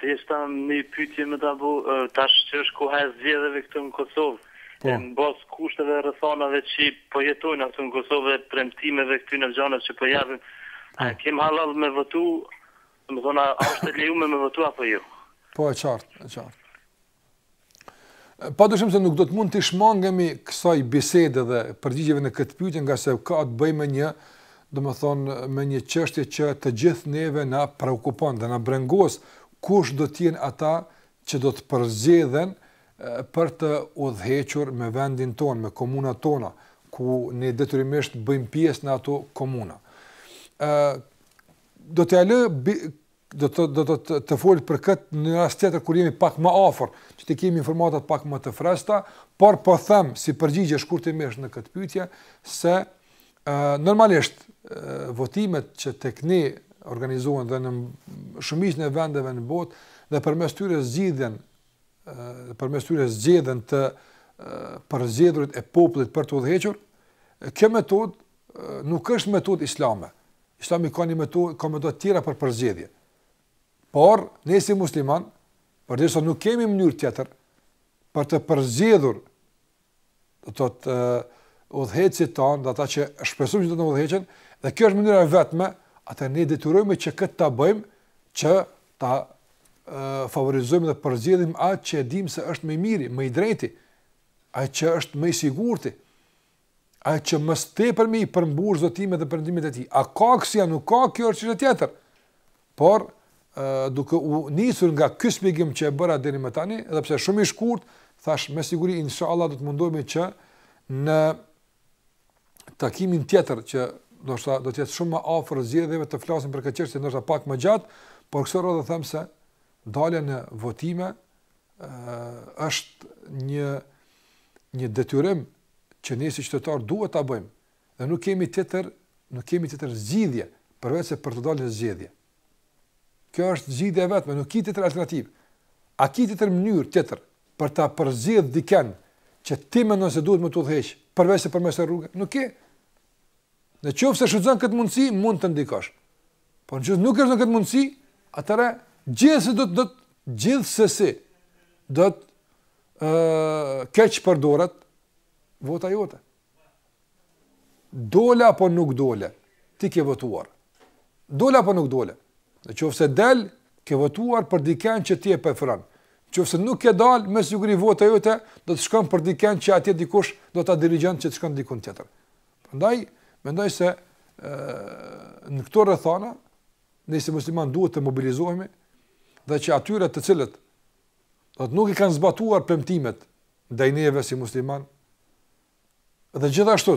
Thjesht një pyetje me ta bo, tash që është koha e zgjedhjeve këtu në Kosovë, po. në bazë kushteve e rrethanave që po jetojnë na këtu në Kosovë dhe premtimeve këtyre gjanave që po japin, a e po. kem hallall me votu, domethënë a është e lejuar me votu apo jo? Po e qartë, e qartë. Pa dyshim se nuk do të mund t'i shmangemi kësaj bisede dhe përgjigjeve në këtë pyetje ngase ka të bëjë me një, domethënë, me një çështje që të gjithë neve na preokupon dhe na brengos kush do të jenë ata që do të përzgjidhen për të udhëhequr me vendin tonë, me komunat tona, ku ne detyrimisht bëjmë pjesë në ato komuna. Do të alë do të do të të, të flas për këtë në rast tjetër kur jemi pak më afër, që të kemi informata pak më të freskëta, por po them si përgjigje shkurtimisht në këtë pyetje se e, normalisht e, votimet që tek ne organizohen dhe në shumicën e vendeve në botë dhe përmes tyre zgjidhen përmes tyre zgjidhen të përzgjedhurit e popullit për të udhëhequr, kjo metodë nuk është metodë islame. Islami ka një metodë, ka metoda tjera për përzgjedhje. Por ne si muslimanë, përderisa nuk kemi mënyrë tjetër për të përzgjedhur do të thotë udhëheqësit tanë, ata që shpresojmë që do të na udhëheqin, dhe kjo është mënyra e vetme, atëherë ne detyrohemi që këtë ta bëjmë që ta favorizojmë dhe përzgjedhim atë që e dimë se është më i miri, më i drejti, atë që është më i sigurti. Ai që më së tepërmi i përmbush zotimet dhe premtimet e tij. A ka kësi, a nuk ka, kjo është çështje tjetër. Por duke u nisur nga ky shpjegim që e bëra deri më tani, edhe pse shumë i shkurt, thashë me siguri inshallah do të mundohemi që në takimin tjetër që do të do të jetë shumë më afër zgjedhjeve të flasim për këtë çështje ndoshta pak më gjatë, por kësaj radhe them se dalja në votime ë është një një detyrim që ne si qytetarë duhet ta bëjmë dhe nuk kemi tjetër, nuk kemi tjetër zgjidhje përveç se për të dalë në zgjedhje. Kjo është zgjidhja e vetme, nuk ka tjetër alternativë. A ke tjetër mënyrë tjetër për ta përzgjedh dikënd që ti mendon se duhet me të udhëheq përveç se përmes kësaj rruge? Nuk ke. Në qoftë se e shfrytëzon këtë mundësi, mund të ndikosh. Po nëse nuk e shfrytëzon këtë mundësi, atëherë gjithsesi do të do të gjithsesi do të ë keqpërdoret vota jote. Dole apo nuk dole, ti ke votuar. Dole apo nuk dole. Në qoftë se del, ke votuar për dikënd që ti e preferon. Në qoftë se nuk ke dal, me siguri vota jote do të shkon për dikënd që atje dikush do ta dirigjon që të shkon diku tjetër. Prandaj mendoj se ë në këto rrethana ne si muslimanë duhet të mobilizohemi dhe që atyre të cilët do thotë nuk i kanë zbatuar premtimet ndaj neve si musliman. Dhe gjithashtu,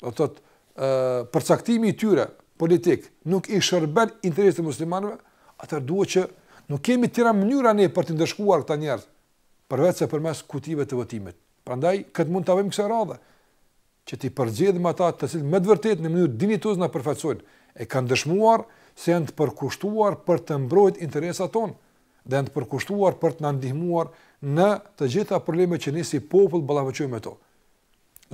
do të thotë, përcaktimi i tyre politik nuk i shërben interesit të muslimanëve, atëherë duhet që nuk kemi të tjera mënyra ne për t'i ndëshkuar këta njerëz përveç se përmes kutive të votimit. Prandaj këtë mund ta vëmë kësaj radhe. që t'i përzgjedhim ata të cilët me të vërtetë në mënyrë dinjitoze na përfaqësojnë, e kanë dëshmuar se janë të përkushtuar për të mbrojtë interesat tonë dhe janë të përkushtuar për të na ndihmuar në të gjitha problemet që ne si popull ballafaqohemi me to.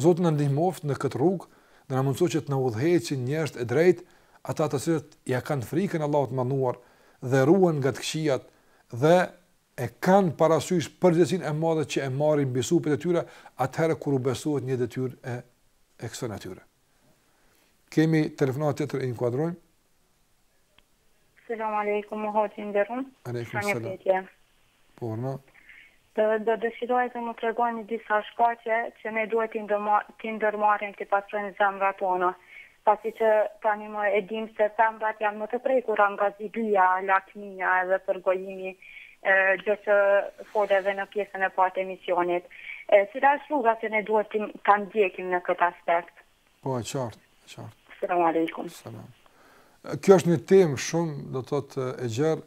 Zoti na ndihmoftë në këtë rrugë dhe na mundësojë që të na udhëheqin njerëzit e drejtë, ata të cilët ia kanë frikën Allahut të Madhnuar dhe ruhen nga të këqijat dhe e kanë parasysh përgjegjësinë e madhe që e marrin mbi supet e tyre atëherë kur u besohet një detyrë e e kësaj natyre. Kemi telefonat tjetër e inkuadrojmë. Selam aleikum, hoxhë i nderuar. Aleikum, selam. Po, urdhëro? Do dëshiroja të më tregoni disa shkaqe që ne duhet t'i ndërmarrim t'i pastrojmë zemrat tona. Pasi që tanimë e dimë se femrat janë më të prekura nga zilia, lakmia edhe përgojimi, gjë që fole edhe në pjesën e parë të emisionit, cila është rruga që ne duhet ta ndjekim në këtë aspekt? Po, e qartë, e qartë. Selam alejkum. Selam. Kjo është një temë shumë, do të thotë, e gjerë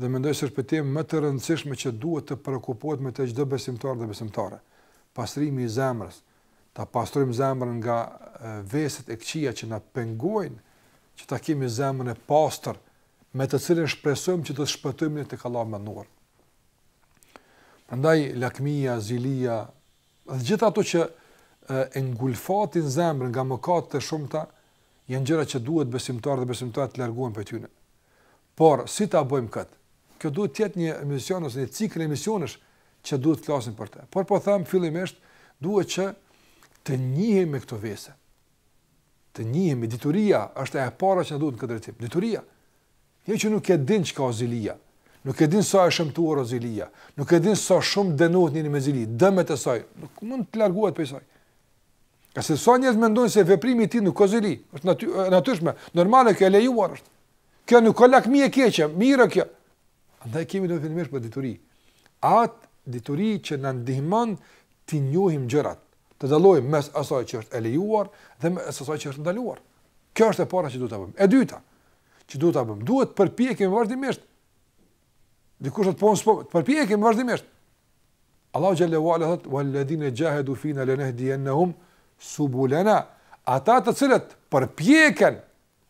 dhe mendoj se është prej temave më të rëndësishme që duhet të preokupohet me të çdo besimtar dhe besimtare. Pastrimi i zemrës, ta pastrojmë zemrën nga veset e këqija që na pengojnë që ta kemi zemrën e pastër me të cilën shpresojmë që të shpëtojmë tek Allahu i Madhëruar. Prandaj lakmia, zilia, dhe gjithë ato që e ngulfatin zemrën nga mëkatet e shumta janë gjëra që duhet besimtarët dhe besimtaret të largohen prej tyre. Por, si ta bëjmë këtë? Kjo duhet të jetë një emision ose një cikël emisionesh që duhet të flasim për të. Por po them fillimisht, duhet që të njihemi me këto vese. Të njihemi, dituria është e para që na duhet në këtë drejtim. Dituria. Ai që nuk e din çka është zilia. Nuk e din sa e shëmtuar është zilia. Nuk e din sa shumë dënohet njeriu me zili, dëmet e saj. Nuk mund të largohet prej saj. Pse sa njerëz mendojnë se veprimi i tij nuk ka zili, është e natyrshme, normale kjo e lejuar është. Kjo nuk është lakmi e keqe, mirë kjo. Andaj kemi nevojë fillimisht për dituri. Atë dituri që na ndihmon t'i njohim gjërat, të dallojmë mes asaj që është e lejuar dhe mes asaj që është e ndaluar. Kjo është e para që duhet ta bëjmë. E dyta, që duhet ta bëjmë, duhet të përpiqemi vazhdimisht Dikush thotë po unë s'po, përpjekemi vazhdimisht. Allahu xhelle ue ala thot walladhine jahadu fina lanahdiyannahum subulana ata të cilët përpjeken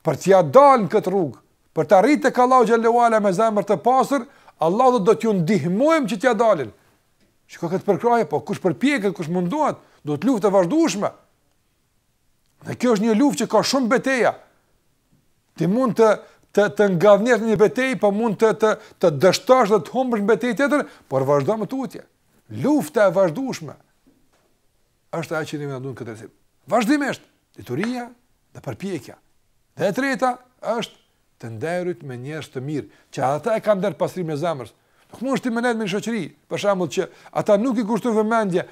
për t'ia dalë këtë rrugë për të arritë tek Allahu xhelle ue ala me zemër të pastër Allahu do t'ju ndihmojë që t'ia dalin shikoje këtë përkrahje po kush përpjeket kush mundohet do të thotë luftë e vazhdueshme dhe kjo është një luftë që ka shumë beteja Ti mund të ngadhnjesh në një betejë, po mund të dështosh dhe të humbësh në betejë tjetër, por vazhdo më tutje. Lufta e vazhdueshme është ajo që na duhet në këtë drejtim. Vazhdimisht, dituria dhe përpjekja. Dhe e treta është të ndejurit me njerëz të mirë, që ata e kanë dert pastrimin e zemrës. Nuk mundesh ti me nejt me një shoqëri, për shembull që ata nuk i kushtojnë vëmendje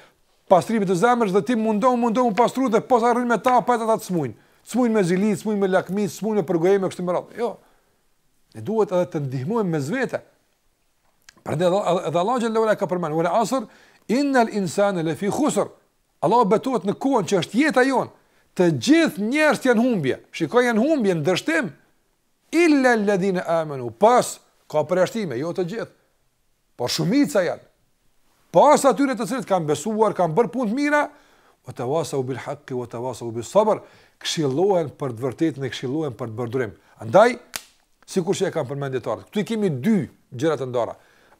Pastrimit të zemrës dhe ti mundohu mundohu pastro dhe po s'arrin me ta pa ata të smujnë. T'smujnë me zili, t'smujnë me lakmi, t'smujnë me përgojime kështu me radhë. Jo. Ne duhet edhe të ndihmojmë mes vete. Prandaj edhe Allahu xhelle ue ala ka përmendur wal asr innal insana lafi khusr. Allahu betohet në kohën që është jeta jonë. Të gjithë njerëzit janë në humbje. Shiko janë në humbje në dështim. Illa alladhina amanu, pos ka përjashtime, jo të gjithë. Por shumica janë. Pos atyre të cilët kanë besuar, kanë bërë punë të mira, wa tawasaw bil haqqi wa tawasaw bis sabr, këshillohen për të vërtetën e këshillohen për të bërë durim. Andaj, sikurse e kanë përmendë dietarët, këtu i kemi dy gjëra të ndara.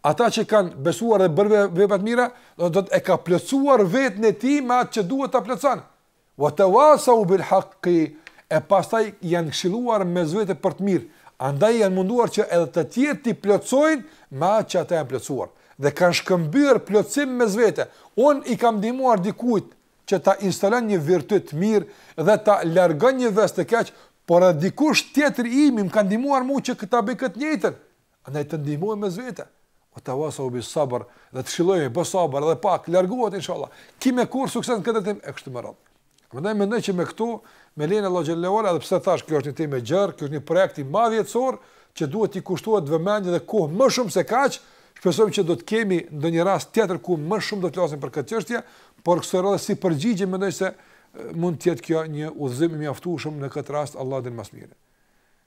Ata që kanë besuar dhe bërë vepra të mira, do të thotë e ka plotësuar veten e tij me atë që duhet ta plotëson. Wa tawasau bil haqqi e pastaj janë këshilluar mes vete për të mirë, andaj janë munduar që edhe të tjerët t'i plotësojnë me atë që ata janë plotësuar dhe kanë shkëmbyer plotësim mes vete. Unë i kam ndihmuar dikujt që ta instalon një virtyt të mirë dhe ta largon një ves të keq, por edhe dikush tjetër, vëlla i imi më ka ndihmuar mua që ta bëj këtë të njëjtën. Andaj të ndihmojmë mes vete. Wa tawasau bis sabr dhe të këshillojmë, bëj sabër edhe pak, largohet, inshallah. Ki me korr sukses në këtë temë, e kështu me radhë. Andaj mendoj që me këtë, me lejen e Allahut xhelle ue ala, edhe pse thashë, kjo është një temë e gjerë, kjo është një projekt i madh jetësor, që duhet t'i kushtohet vëmendje dhe kohë më shumë se kaq, shpresojmë që do të kemi ndonjë rast tjetër ku më shumë do të flasim për këtë çështje, por kësaj radhe si përgjigje mendoj se mund të jetë kjo një udhëzim i mjaftueshëm në këtë rast Allahu e din më së miri.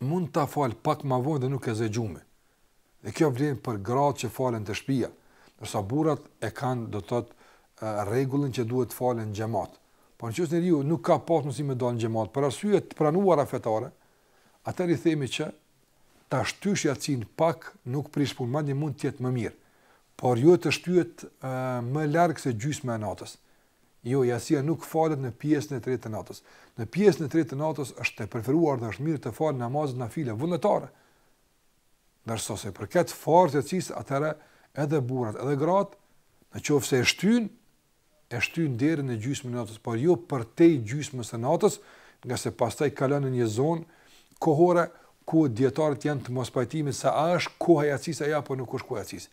mund ta fal pak ma vonë dhe nuk e zë gjumi. Dhe kjo vlen për gratë që falen te shpia, ndërsa burrat e kanë do të thotë rregullin që duhet të falen në xhamat. Por në qoftë se njeriu nuk ka pas mundësi me dalë në xhamat për arsye të pranuara fetare, atëherë i themi që ta shtysh jacinë pak nuk prish punë, madje mund të jetë më mirë, por jo të shtyhet më larg se gjysma e natës. Jo, jacia nuk falet në pjesën e tretë të natës. Në pjesën e tretë të natës është e preferuar dhe është mirë të falen namazet nafile, vullnetare. Ndërsa sa i përket farzit të jacisë, atëherë edhe burat, edhe gratë, në qoftë se e shtynë, e shtynë deri në gjysmën e natës, por jo përtej gjysmës së natës, ngase pastaj kalon në një zonë kohore, ku dijetarët janë të mospajtimit se a është koha e jacisë, apo nuk është koha e jacisë.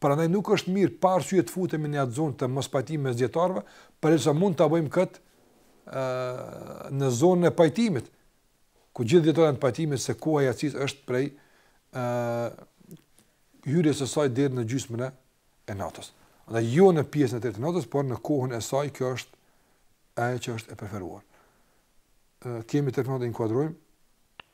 Prandaj nuk është mirë pa arsye të futemi në atë zonë të mospajtimit mes dijetarëve, përderisa mund ta bëjmë këtë ë në zonën e pajtimit, ku gjithë dijetarët janë të pajtimit se koha e jacisë është prej ë hyrjes së saj deri në gjysmën e natës. Dhe jo në pjesën e tretë të natës, por në kohën e saj, kjo është ajo që është e preferuar. Ë kemi tek natën e inkuadrojmë.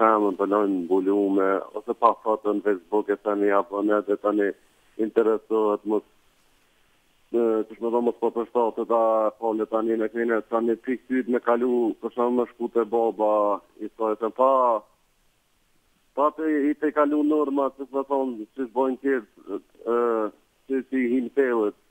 Pemë po lojnë në bulume ose pa foto në Facebook e tani ja abonehet e tani interesohet mos kush më tha mos po përshtatet a fole tani me kene tani pik sytë me kalu për shembull me shku te babai i thotë se pa pa te i te kalu norma siç me thonë siç bojnë tjerë ë se si i hinë pellet.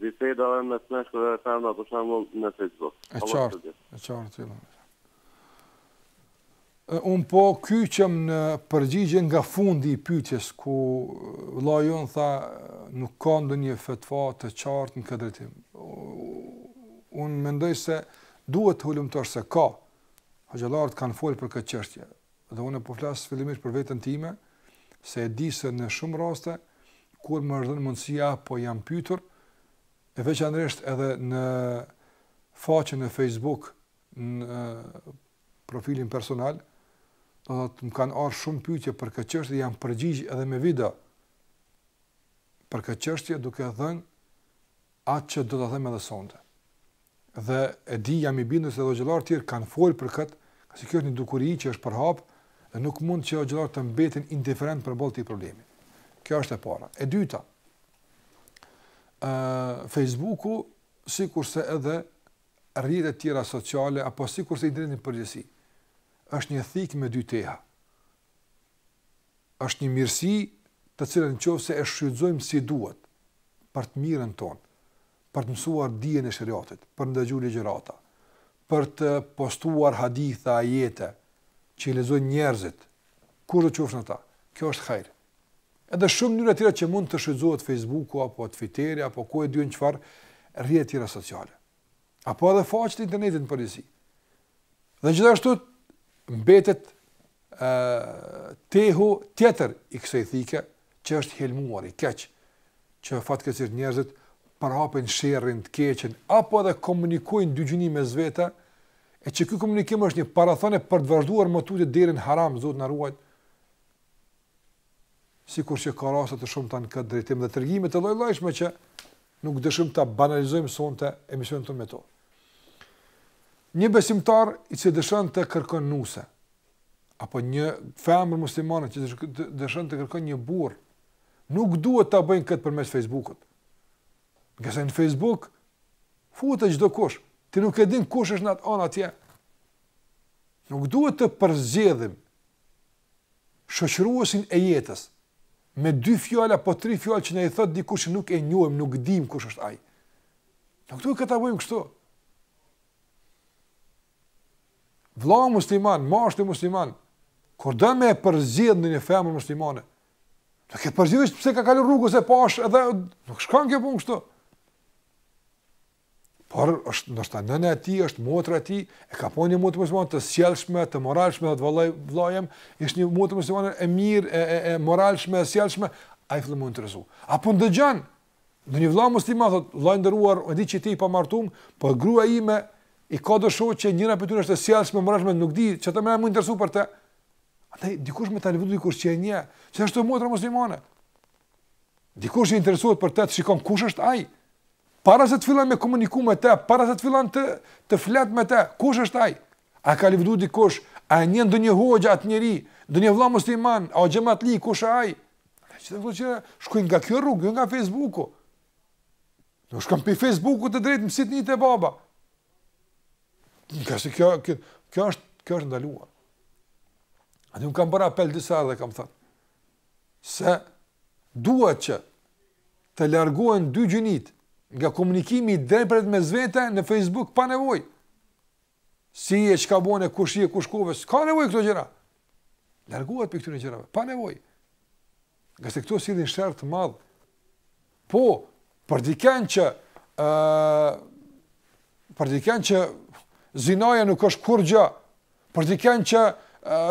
bisedave mes meshkujve dhe femrave për shembull në Facebook. E qartë, e qartë ti. E unë po kyçem në përgjigje nga fundi i pyetjes ku vllai jonë tha nuk ka ndonjë fetva të qartë në këtë drejtim. Unë mendoj se duhet të hulumtojë se ka. Hoxhallarët kanë folë për këtë çështje. dhe unë po flas fillimisht për veten time, se e di se në shumë raste kur më është dhënë mundësia apo jam pyetur, e veçanërisht edhe në faqen e Facebook në profilin personal, do të thotë më kanë ardh shumë pytje për këtë çështje, jam përgjigjë edhe me video për këtë çështje duke thënë atë që do ta them edhe sonte. dhe e di jam i bindur se edhe hoxhallarë tjerë kanë folë për këtë, se kjo është një dukuri që është përhapë, dhe nuk mund që hoxhallarët të mbeten indiferent përballë këtij problemi. Kjo është e para. E dyta, uh, Facebooku, sikurse edhe rrjetet tjera sociale, apo sikurse interneti në përgjithësi, është një thikë me dy teha. është një mirësi të cilën qoftë se e shfrytëzojmë si duhet, për të mirën tonë, për të mësuar dijen e sheriatit, për të ndëgju ligjërata, për të postuar hadithe, ajete, që i lexojnë njerëzit, kudo qofshin ata, kjo është hajr. Edhe shumë mënyra të tjera që mund të shfrytëzohet Facebooku apo Twitteri apo ku e di unë çfarë rrjete tjera sociale. Apo edhe faqet e internetit në përgjithësi. Dhe gjithashtu mbetet tehu tjetër i kësaj thike që është helmuar i keq që fatkeqësisht njerëzit përhapin sherrin të keqën apo edhe komunikojnë dy gjini mes vete e që ky komunikim është një parathënie për të vazhduar më tutje deri në haram Zot na ruajt sikur që ka raste të shumta në këtë drejtim dhe tregime të lloj-llojshme që Nuk dëshirojmë ta banalizojmë sonte emisionin tonë me to. Një besimtar i cili dëshiron të kërkon nuse apo një femër muslimane që dëshiron të kërkon një burr, nuk duhet ta bëjnë këtë përmes Facebookut. Ngase në Facebook futet çdokush, ti nuk e din kush është në atë anë atje. Nuk duhet të përzgjedhim shoqëruesin e jetës, me dy fjalë apo tri fjalë që na i thotë dikush që nuk e njohim, nuk dimë kush është ai. Nuk duhet ta bëjmë kështu. Vlla musliman, mashkull musliman, kur do me e përzgjedh ndonjë femër muslimane, nuk e përzgjedh pse ka kalu rrugës e pashë edhe, nuk shkon kjo punë kështu. por është ndoshta nëna e tij, është motra e tij, e ka pa një motër musliman të sjellshme, të moralshme, thotë vllai vllai jem, është një motër musliman e mirë, e, e, e moralshme, e sjellshme, ai fillon të interesohet. Apo ndëgjon ndonjë vëlla musliman thotë vëlla i nderuar, e di që ti je i pamartum, po grua ime i ka do shoqe njëra prej tyre është e sjellshme, moralshme, nuk di çka mund të interesohesh për të. Atë dikush me ta lavdu dikush që e njeh, çfarë është motra muslimane? Dikush që interesohet për të, shikon kush është ai. Para se të fillon me komuniku me të, para se të fillon të të flet me të, kush është ai? A e ka lëvdu dikush? A e njeh ndonjë hoxhë atë njeri? Ndonjë vlla musliman? A o xhematli? Kush o aj? Duhet këto të shkojnë nga kjo rrugë, jo nga Facebooku. Nuk shkon prej Facebookut të drejtë, me shti te baba. Ngase kjo, kjo, kjo, është, kjo është ndaluar. Atë unë kam bërë apel disa dhe kam thënë. se duhet që të largohen dy gjinitë nga komunikimi i drejtpërdrejt mes vete në Facebook pa nevoj. Si je çka bone, kush je ku shkove, s'ka nevoj këto gjëra. Largohet prej këtyre gjërave, pa nevoj. Ngase këto sjellin sherr të madh, Po, për diken që për diken që zinaja nuk është kurgjë, për diken që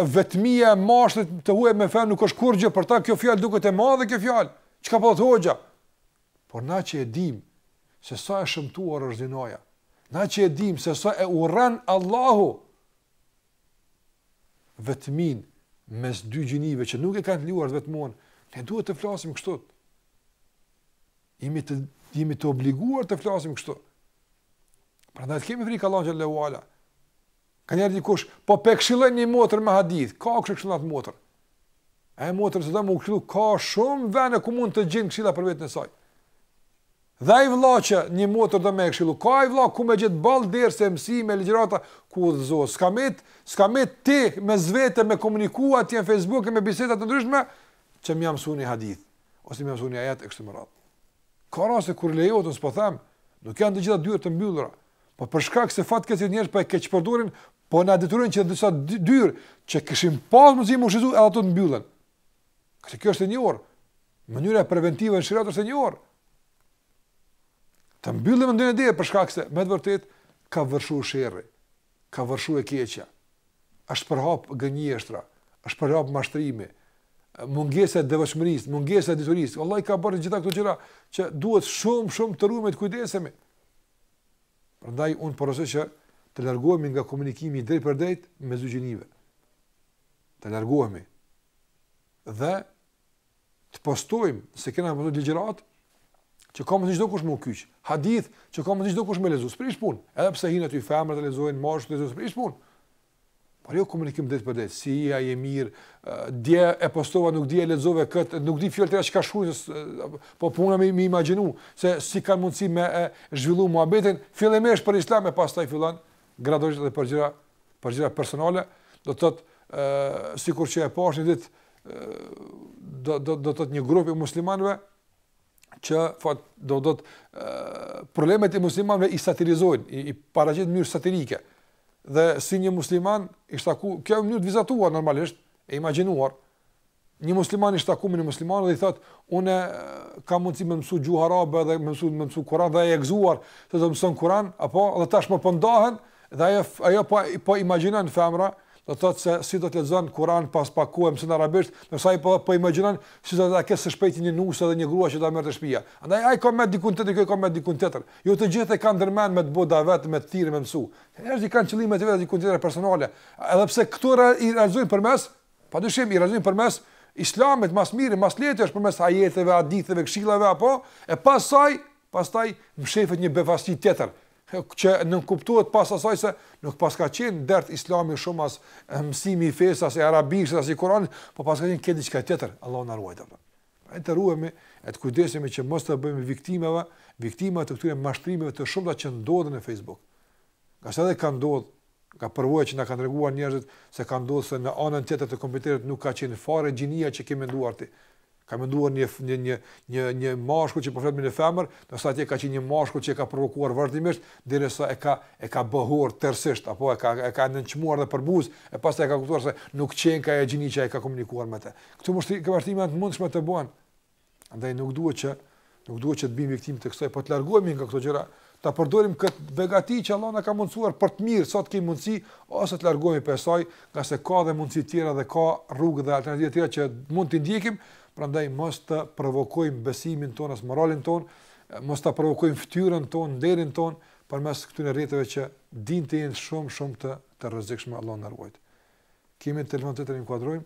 vetmia e mashkullit të huaj me femën nuk është kurgjë, për ta kjo fjalë duket e madhe kjo fjalë. Çka po thotë hoxha? Por na që e dim se sa e shëmtuar është zinaja. Na që e dim se sa e urren Allahu vetminë mes dy gjinive që nuk e kanë të lejuar të vetmohen, ne duhet të flasim kështu. Jemi të jemi të obliguar të flasim kështu. Prandaj të kemi frikë Allahun xhele ue ala. Kanjëherë dikush, po pe këshilloj një motër me hadith, ka kush e këshillon atë motër. E motër nëse do me u këshillu, ka shumë vene ku mund të gjejë këshilla për veten e saj. Dhe ai vëlla që një motër do me e këshillu, ka ai vëlla ku me gjet boll derse, mësime, ligjërata, ku udhëzohet, s'ka met, s'ka met ti mes vete me komuniku atje në Facebook e me biseda të ndryshme që më mësu një hadith ose më mësu një ajet e kështu me radhë. Ka raste kur lejohet, unë s'po them, nuk janë të gjitha dyert të mbyllura, po për shkak se fatkeqësisht njerëzit po e keqpërdorin, po na detyrojnë që disa dyer që kishim pas mundësi me i shfrytëzu edhe ato të mbyllen. Këtë kjo është e njohur. Mënyra preventive në sheriat është e njohur. Të mbyllim ndonjë derë, për shkak se, me të vërtetë, ka vërshu sherri, ka vërshu e keqja, është përhap gënjeshtra, është përhap mashtrimi, mungesa e devotshmërisë, mungesa e diturisë, vallahi i ka bërë të gjitha këto gjëra, që duhet shumë, shumë të ruhemi, të kujdesemi. Prandaj, unë porosis që të largohemi nga komunikimi i drejtpërdrejtë mes dy gjinive. Të largohemi. Dhe të postojmë se kena ndonjë ligjëratë që ka mundësi çdokush me u kyç. Hadith që ka mundësi çdokush me lexu, s'prish punë. Edhe pse hyjnë aty femrat e lexojnë, meshkujt e lexojnë, s'prish punë. Por jo komunikim ditë për ditë, si je, a je mirë, dje e postova nuk di a e lexove kët, nuk di fjalë tjera çka shkruaj, po muna me me imagjinu se si ka mundësi me e zhvillu muhabetin, fillimisht për Islam e pastaj fillon gradualisht edhe për gjëra për gjëra personale, do të thotë ë sikur që e pash një ditë do do do të thotë një grup i muslimanëve që fat do do të thotë problemet e muslimanëve i satirizojnë, i, i paraqet në mënyrë satirike. Dhe si një musliman i shtaku, kjo është në mënyrë të vizatuar normalisht, e imagjinuar. Një musliman ish taku me një muslimane dhe i thotë, "Unë kam mundësi me t'mësu gjuhën arabe dhe me t'mësu me t'mësu Kur'an dhe e gëzuar se do të mëson Kur'an apo dhe tashmë po ndahen dhe ajo ajo po po imagjinon femra do të thotë se si do të lexon Kur'an pas pak kohë mëson arabisht, ndërsa ai po po imagjinon si do ta ketë së shpejti një nuse dhe një grua që ta merr te shtëpia. Andaj ai ka mend dikun tjetër, kjo ka mend dikun tjetër. Jo të gjithë e kanë ndërmend me të bë davet me të thirrë me mësu. Njerëzit kanë qëllime të veta dikun tjetër personale, edhe pse këto i realizojnë përmes, padyshim i realizojnë përmes Islamit, ma s'miri, ma s'lehti është përmes ajeteve, haditheve, këshillave apo e pastaj, pastaj mshefet një befasi tjetër. që nënkuptohet pas asaj se nuk paska qenë dert islami shumë as mësimi i fesë as i arabisë as i Kur'anit, po paska qenë këtu diçka tjetër, Allahu na ruajtë. E të ruhemi e të kujdesemi që mos të biem viktimave, viktima të këtyre mashtrimeve të shumta që ndodhin në Facebook. Ngase edhe ka ndodhur, ka përvoja që na kanë treguar njerëzit se ka ndodhur se në anën tjetër të kompjuterit nuk ka qenë fare gjinia që ke menduar ti. Ka menduar një një një një një mashkull që po flet me një femër, ndërsa atje ka qenë një mashkull që e ka provokuar vazhdimisht derisa e ka e ka bëhuar tërësisht apo e ka e ka nënçmuar edhe përbuz e pastaj e ka kuptuar se nuk qenka ajo gjini që ai ka komunikuar me të. Këto moshtri këto mashtrime janë të mundshme të bëhen. Andaj nuk duhet që Nuk duhet që të biem viktimë të kësaj, po të largohemi nga këto gjëra, ta përdorim kët begati që Allah na ka mundësuar për të mirë sa të kemi mundësi ose të largohemi prej saj, ngase ka dhe mundësi të tjera dhe ka rrugë dhe alternativa të tjera që mund t'i ndjekim, prandaj mos të provokojmë besimin tonë as moralin tonë, mos ta provokojmë fytyrën tonë, nderin tonë përmes këtyre rrjeteve që dinë të jenë shumë shumë të të rrezikshme Allahu na ruajt. Kemi telefonatë të inkuadrojmë.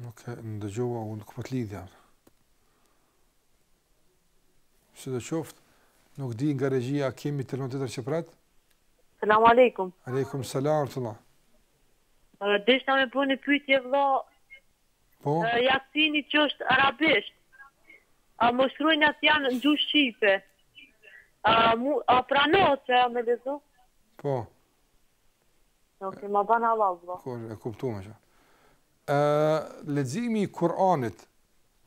Nuk e ndëgjova, u ndërpre lidhja. Sido qoftë, nuk di nga regjia, kemi telefonatë tjetër që pret? Selam alejkum. Alejkum selam vëlla. Deshta me bë një pytje vla, po? jasini që është arabisht, ama shkronjat janë në gjuhë shqipe, a, mu, a pranohet me lexu? Po. Okej, më bën hallall, bro. Qartë, e kuptova, me që. E, leximi i Kur'anit,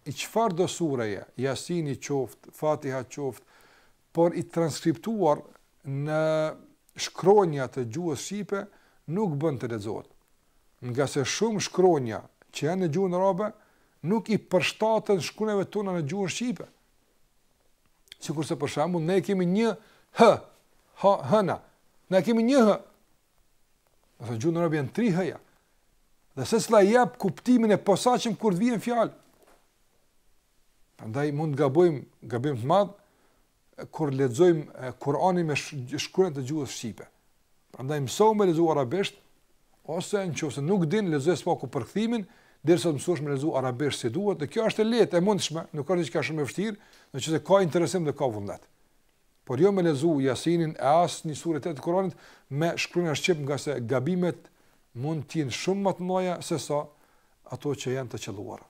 i çfarëdo sureje, jasini qoftë, fatiha qoftë, por i transkriptuar në shkronja të gjuhës shqipe, nuk bën të lexohet. Ngase shumë shkronja që janë në gjuhën arabe, nuk i përshtaten shkronjave tona në gjuhën shqipe. Sikurse për shembull ne kemi një h, ha, hëna. Ne kemi një h. Në gjuhën arabe janë tri h-ja. Dhe secila jep kuptimin e posaçëm kur të vjen në fjalë. Prandaj mund të gabojmë gabim të madh kur lexojmë Kur'anin me shkronja të gjuhës shqipe. Prandaj mësohu me lexuar arabisht ose nëse nuk din lexoje së paku përkthimin derisa të mësosh me lexuar arabisht si duhet. Dhe kjo është e lehtë, e mundshme, nuk është diçka shumë e vështirë, nëse ka interesim dhe ka vullnet. Por jo me lexu Jasinin e as një sure të Kuranit me shkronja në shqip, ngase gabimet mund të jenë shumë më të mëdha se sa ato që janë të qëlluara.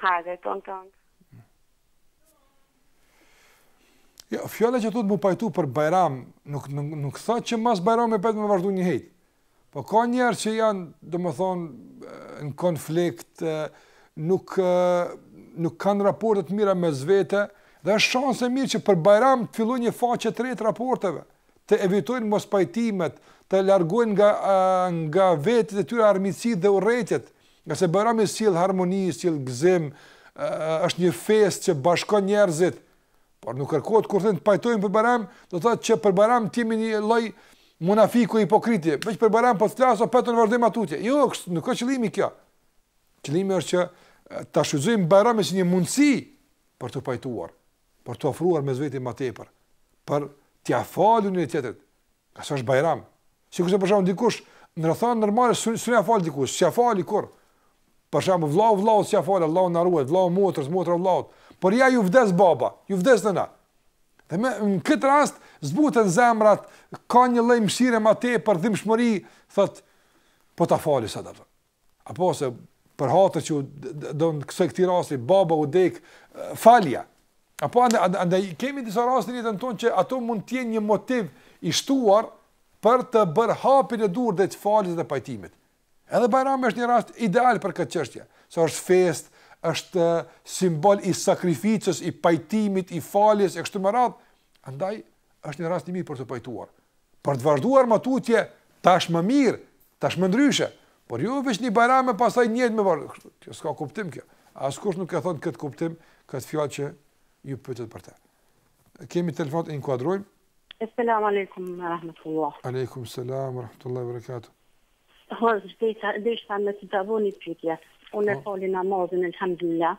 Hajde tung, tung. Ja, jo, fjala që thotë me u pajtu për Bajram, nuk nuk, nuk thotë që mas Bajramit apet me vazhdu njejt. Po ka njerëz që janë, domethonë, në konflikt, nuk, nuk kanë raporte të mira mes vete, dhe është shansë e mirë që për Bajram të fillojnë një faqe të re të raporteve, të evitojnë mospajtimet, të largojnë nga, nga vetet e tyre armiqësitë dhe urrejtjet, Ngase Bajrami sjell harmoni, sjell gëzim, është një festë që bashkon njerëzit, por nuk kërkohet kur themi të pajtohemi për Bajram, do thotë që për Bajram të jemi një lloj munafiku hipokriti, veç për Bajram po të flas apo të vazhdojmë ma tutje. Jo, nuk ka qëllimi kjo. Qëllimi është që ta shfrytëzojmë Bajramin si një mundësi për t'u pajtuar, për t'u ofruar mes veti më tepër, për t'ia falur njëri-tjetrit. Ngase është Bajram, Sikurse për shembull dikush në rrethana normale s'un s'un ja fal dikujt, s'ja fal kurrë. Për shembull vllau vllaut s'ja fal, Allahu na ruaj, vllau motrës, motra vllaut. Por ja ju vdes baba, ju vdes nëna. Dhe me, në këtë rast zbuten zemrat, ka një lloj mëshire më tepër dhimbshmëri, thotë po ta fali sa do. Apo se për hatër që do në kësoj këtij rasti, baba u dek, falja. Apo andaj kemi disa raste në jetën tonë që ato mund të jenë një motiv i shtuar për të bërë hapin e duhur drejt faljes dhe pajtimit. Edhe Bajrami është një rast ideal për këtë qështje, se është festë, është simbol i sakrificës, i pajtimit, i faljes, e kështu me radhë, andaj është një rast i mirë për t'u pajtuar. Për të vazhduar më tutje, tash më mirë, tash më ndryshe. Por jo veç një bajram e pastaj njëjtë me bërë. Kjo s'ka kuptim kjo. Askush nuk e thotë në këtë kuptim, këtë fjalë që ju pytët për te. Kemi telefonatë, e inkuadrojmë. Esselamu alejkum ue rahmetullah. Alejkum selam ue rahmetullah ue berekatuhu. Hoxhë, deshta me ta bo një pytje. Unë e po. fali namazin, elhamdulillah.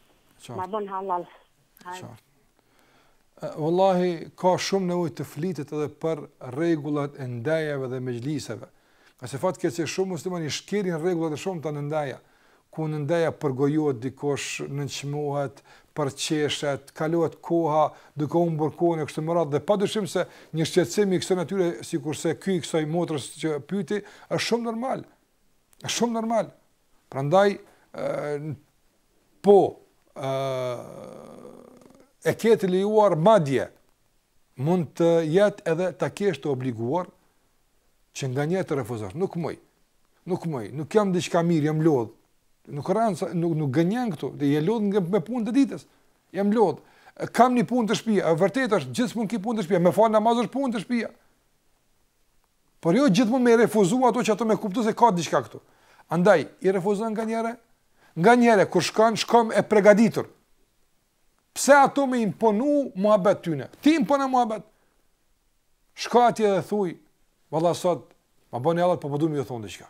Qartë. Ma bën halal. Qartë. Vallahi, ka shumë nevojë të flitet edhe për rregullat e ndejave dhe mexhliseve. Ngase fatkeqësisht shumë muslimanë i shkelin rregullat e shumta në ndeja, ku në ndeja përgojohet dikush, nënçmohet, përqeshet, kalohet koha, duke humbur kohën, e kështu me radhë, dhe padyshim se një shqetësim i kësaj natyre, sikurse ky i kësaj motrës që pyti, është shumë normal. E shumë normal. Prandaj, po, e, e ke të lejuar madje, mund të jetë edhe ta kesh të obliguar, që nganjëherë të refuzosh. Nuk muj, nuk muj, nuk jam diçka mirë, jam lodhë. Nuk rren, nuk, nuk gënjen këtu, je lodhë me punë të ditës. Jam lodhë. Kam një punë te shpia, e vërtet është, gjithmonë ki punë te shpia, me falë namaz është punë te shpia. Por jo gjithmonë me i refuzu ato që ato me kuptu se ka diçka këtu. Andaj, i refuzon nganjëherë, nganjëherë, kur shkon, shkon e pregaditur. Pse ato me imponu muhabet ty? Ti imponoja muhabet. Shko atje dhe thuj, valla sot, ma bani hallall, po du me ju thanë diçka.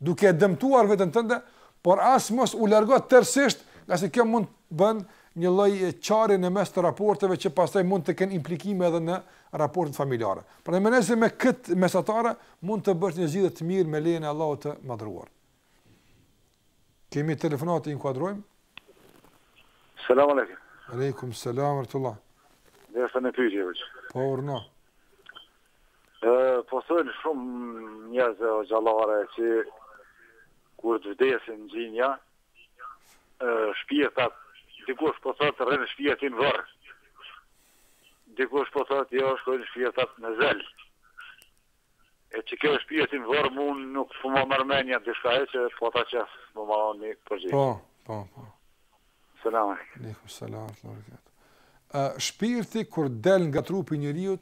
duke e dëmtuar veten tënde, por as mos u largo tërësisht, ngase kjo mund të bën një lloj çarje në mes të raporteve që pastaj mund të kenë implikime edhe në raportet familjare. Prandaj mendoj se me kët mesatare mund të bësh një zgjidhje të mirë me lejen e Allahut të madhruar. Kemi telefonatë, ta inkuadrojmë? Selam aleikum. Aleikum, selam, rahmetullah. Deshta një pyetje, Po, urdhno. Po thonë shumë njerëz e hoxhallare që kur të vdesin gjinja,, shpirtat, dikush po thotë rrin shpirti në varr. Dikush po thotë jo shkojnë shpirtat në ezel. E që kjo shpirti në varr mu nuk po më merr mendja diçka e që po ta qes me ma dhanë një përgjigje. Po, po, po. Selam alejkum. Alejkum selam alejkum. Shpirti kur del nga trupi i njeriu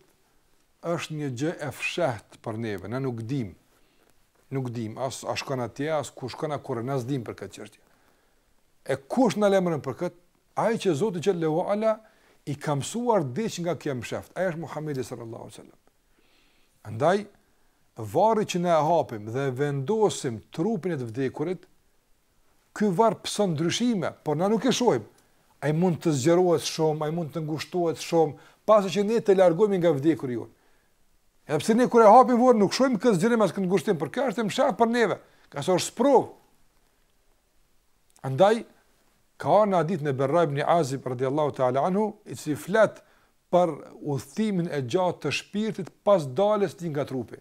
është një gjë e fshehtë për neve, ne nuk dimë, nuk dimë, as kah shkon atje, as ku shkon, as kurrë na s'dimë për këtë çështje. E kush na lajmëron për këtë? Ai që Zoti xhelle ve ala i ka mësuar diç nga kjo e mshefta, ai është Muhammedi sallallahu alejhi ve sallam. Andaj, varri që ne e hapim dhe e vendosim trupin e të vdekurit, Ky varr pëson ndryshime, por na nuk e shohim. Ai mund të zgjerohet shumë, ai mund të ngushtohet shumë, pasi që ne të largohemi nga i vdekuri jonë. Edhe pse ne kur e hapim varrin nuk shohim këtë zgjerim as këtë ngushtim, por kjo është e mshehtë për neve, ngase është sprovë. Andaj ka ardhur në hadithin e Berra ibn Azib radhiyallahu ta'ala anhu, i cili flet për udhëtimin e gjatë të shpirtit pas daljes nga trupi.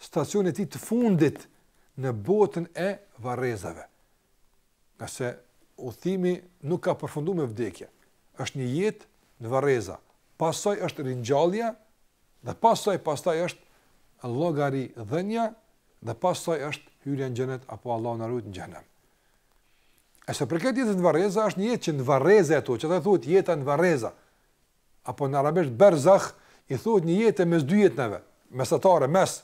stacioni i tij i fundit në botën e varrezave. Ngase udhëtimi nuk ka përfundu me vdekje. Është një jetë në varreza. Pastaj është ringjallja dhe pastaj pastaj është llogaridhënia dhe pastaj është hyrja në xhenet apo Allahu na ruajt në xhehenem. E sa i përket jetës në varreza është një jetë që në varreza e atë, që ta thuhet jeta në varreza. apo në arabisht berzah, i thuhet një jete mes dy jetëve, mesatare, mes,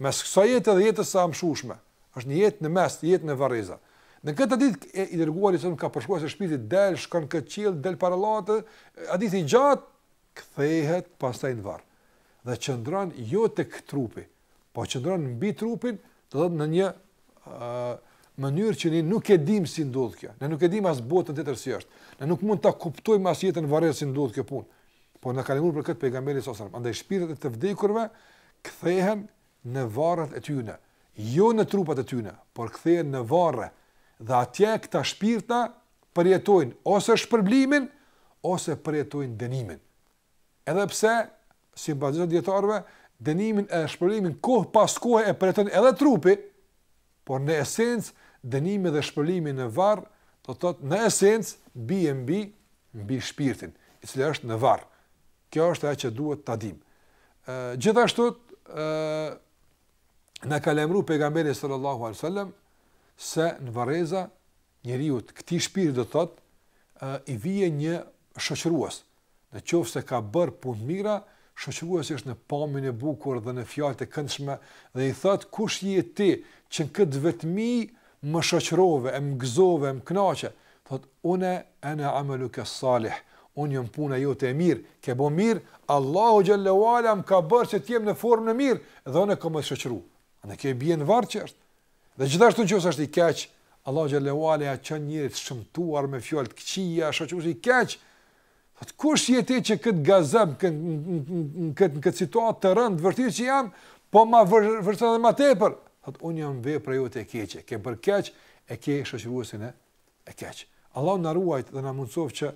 mes kësaj jete dhe jetës së amshushme, është një jetë në mes, jetë në varreza. Në këtë ditë e i dërguari sallallahu alejhi ve selem ka përshkruar se shpirti del, shkon te qielli, del para Allahut, hadith i gjatë, kthehet pastaj në varr dhe qëndron jo tek trupi, Po qëndron mbi trupin, do të thotë në një ë mënyrë që ne nuk e dimë si ndodh kjo. Ne nuk e dimë as botën tjetër si është. Ne nuk mund ta kuptojmë as jetën në varrezë si ndodh kjo punë. Po na ka lajmëruar për këtë pejgamberi sallallahu alejhi ve selem. Andaj shpirtrat e të vdekurve kthehen në varret e tyre, jo në trupat e tyre, por kthehen në varre. Dhe atje këta shpirtra përjetojnë ose shpërblimin ose përjetojnë dënimin. Edhe pse, sipas dijetarëve, dënimin e shpërblimin kohë pas kohe e përjeton edhe trupi, por në esencë dënimi dhe shpërblimi në varr, do të thotë në esencë bie mbi mbi shpirtin, i cili është në varr. Kjo është ajo që duhet ta dimë. Ë gjithashtu ë na ka lajmëruar pejgamberi sallallahu alajhi wasallam se në varreza njeriut, këtij shpirtit do të thotë, ë i vije një shoqërues. Në qoftë se ka bërë punë të mira, shoqëruesi është në pamjen e bukur dhe në fjalët e këndshme dhe i thotë kush je ti që në këtë vetmi më shoqërove, e më gëzove, e më kënaqe, thotë unë ana amaluka salih, unë jam puna jote e mirë, ke bo mirë, Allahu xhelle ve ala më ka bërë që të jem në formën e mirë dhe unë kam me t'shoqëru. Andaj kjo i bie në varr që është Dhe gjithashtu nëse është i keq, Allahu xhelle ve ala ja çon njeri të shëmtuar me fjalë të këqija, shoqëruesi i keq. Thot kush je ti që kët gazem, kët kët kët situatë të rëndë të vështirë që jam, po ma vështirson edhe ma tepër. Thot un jam vepra jote e keqe, ke bër keq e ke shoqëruesin e e keq. Allahu na ruajt dhe na mundsof që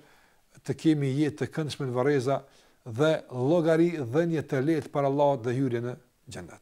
të kemi jetë të këndshme në varreza dhe llogaridhënie të lehtë para Allahut dhe hyrje në xhennet.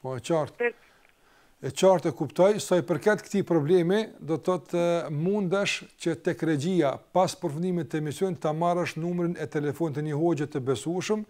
Po e qartë. E qartë e kuptoj, sa i përket këtij problemi, do të thotë mundesh që tek regjia pas përfundimit të emisionit ta marrësh numrin e telefonit të një hoxhe të besueshëm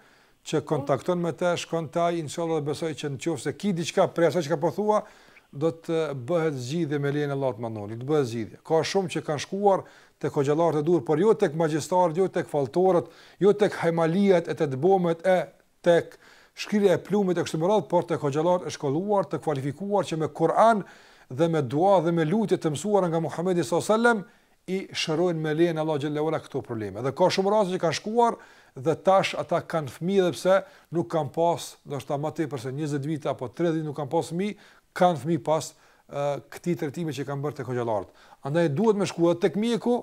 që kontakton me të, shkon te ai, inshallah dhe besoj që në qoftë se ki diçka prej asaj që ka po thua, do të bëhet zgjidhje me lejen e Allahut më ndonjë, do të bëhet zgjidhje. Ka shumë që kanë shkuar tek hoxhallarët e duhur, por jo tek magjistarët, jo tek falltorët, jo tek hajmaliat e të dëbomet e tek shkrirja e plumbit e kështu me radhë, por tek hoxhallarët e shkolluar, të kualifikuar që me Kur'an dhe me dua dhe me lutje të mësuara nga Muhamedi sallallahu alaihi wasallam i shërojnë me lejen e Allahut xhelle ve ala këto probleme. Dhe ka shumë raste që kanë shkuar dhe tash ata kanë fëmijë edhe pse nuk kanë pas, ndoshta ma tepër se 20 vite apo 30 nuk kanë pas fëmijë, kanë fëmijë pas këtij trajtimi që kanë bërë tek hoxhallarët. Andaj duhet me shku tek mjeku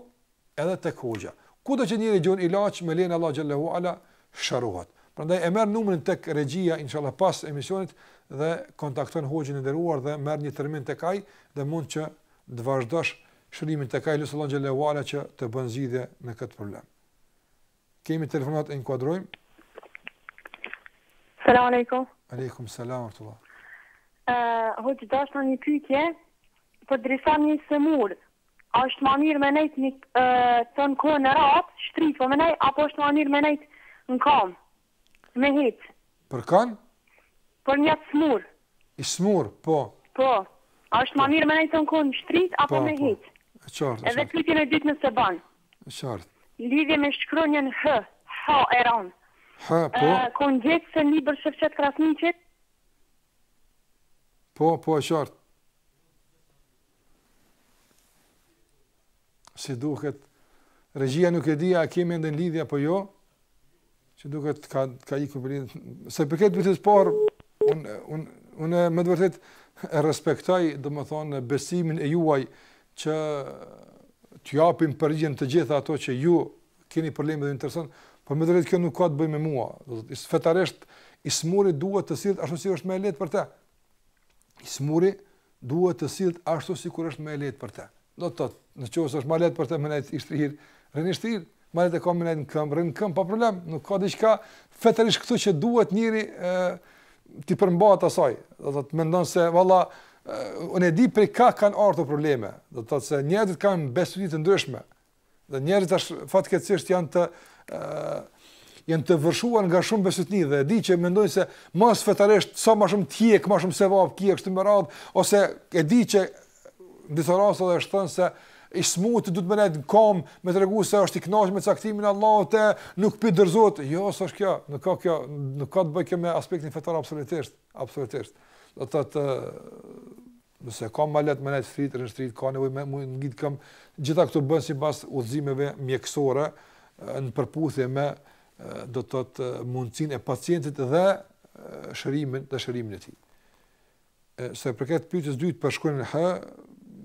edhe tek hoxha. Kudo që njeri gjen ilaç me lejen e Allahut xhallahu ala shërohet. Prandaj e merr numrin tek regjia inshallah pas emisionit dhe kontakton hoxhin e nderuar dhe merr një termin tek ai dhe mund që të vazhdosh shërimin tek ai lus Allahun xhallahu ala që të bën zgjidhje në këtë problem. Kemi telefonatë e inkuadrojmë. Selam aleikum. Aleikum selam ورحمة الله. Ëh, hoxhë deshta një pyetje për drisa një të smurë A asht ma mir me nejt nji ton kohën rat shtrit po me nejt apo a asht ma mir me nejt në kam me hec. Për kën? Për nja të smur. I smur, po. Po. A asht ma mir me nejt ton kohën shtrit apo me hec. E qart, e qart. Edhe pytjen e dyt nëse ban. E qart. N'lidhje me shkronjën h, ha e ran. Ha, po. Kom gjet te libri Shefqet Krasniqit. Po, po e qart. Si duket, regjia nuk e di a e kemi ende në lidhje, apo jo, si duket ka, ka ndërpre, sa i përket pyetjes parë, unë un, unë me të vërtetë e respektoj, domethënë, besimin e juaj, që t'japim përgjigje në të gjitha ato që ju keni probleme dhe intereson, por me të vërtetë kjo nuk ka të bëjë me mua, fetarisht, i smuri duhet të sillet ashtu si është më lehtë për te, I smuri duhet të sillet ashtu sikur është më e lehtë për të. Do të thotë, në qoftë se është më lehtë për të me nejt i shtrirë, rrin i shtrirë, më lehtë e ka me nejt në këmbë, rrin në këmbë pa problem, nuk ka diçka fetarisht këtu që duhet njeriu t'i përmbahet asaj. Do të thotë, mendon se vëlla unë e di prej ka ka ardhur problemi. Do të thotë se njerëzit kanë besëtytni të ndryshme. Dhe njerëzit tash fatkeqësisht janë të ë janë të vërshuar nga shumë besëtytni dhe e di që mendojnë se mos fetarisht sa më shumë të hjek, më shumë sevap ke e kështu me radhë ose e di që disa raste edhe thonë se i smuti duhet me nejt në kom me tregu se është i kënaqur me caktimin e Allahut e nuk po dorzohet. Jo, s'është kjo, nuk ka kjo, nuk ka të bëjë me aspektin fetar absolutisht, absolutisht. Do të thotë Nëse ka ma leht me nejt shtrit, rrin shtrit ka nevojë me u ngrit në këmbë, gjitha këto bëhen sipas udhëzimeve mjekësore në përputhje me do të thotë mundësinë e pacientit dhe shërimin dhe shërimin e tij. Sa i përket pyetjes dytë për shkronjën H,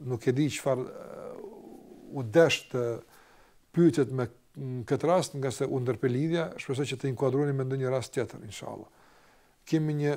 nuk e di çfarë u desh të pyetet në këtë rast ngase u ndërpre lidhja, shpresoj që të inkuadroni me ndonjë rast tjetër inshallah. Kemi një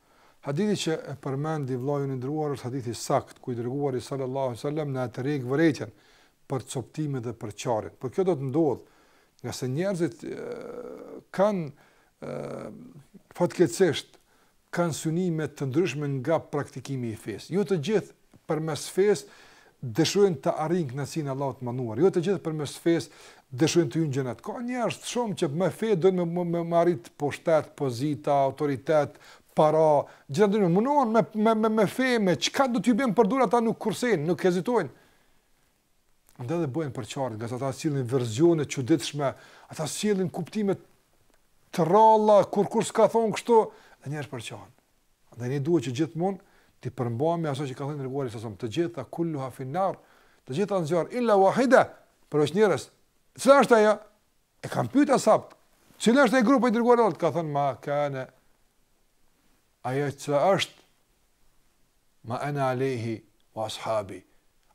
Hadithi që e përmendi vëllai i nderuar është hadith i saktë, ku i dërguari sallallahu alaihi wasallam na tërheq vërejtjen për coptimin dhe përçarjen. Por kjo do të ndodhë, ngase njerëzit kanë fatkeqësisht kanë synime të ndryshme nga praktikimi i fesë. Jo të gjithë përmes fesë dëshirojnë të arrijnë kënaqësinë e Allahut të Madhëruar. Jo të gjithë përmes fesë dëshirojnë të hyjnë n'xhenet. Ka njerëz të shumë që me fe dojnë me me arrit pushtet, pozita, autoritet, para, gjithë ata mundohen me me me me fe, me çka do t'ju bien për dore ata nuk kursen, nuk hezitojnë. Ndaj dhe bëhen përçarjet, nga ata sjellin versione të çuditshme, ata sjellin kuptime të rralla, kurkush s'ka thon kështu, dhe njerëz përçahen. Andaj ne duhet që gjithmonë t'i përmbahemi asaj që ka thënë i dërguari sa të gjitha kulluha fin-nar, të gjitha në zjarr illa wahida, përveç njërës. Cila është ajo? E kanë pyet ashabët. Cila është ai grup, i dërguari ka thënë ma kanë Ajo e cila është ma ene alejhi o ashabi,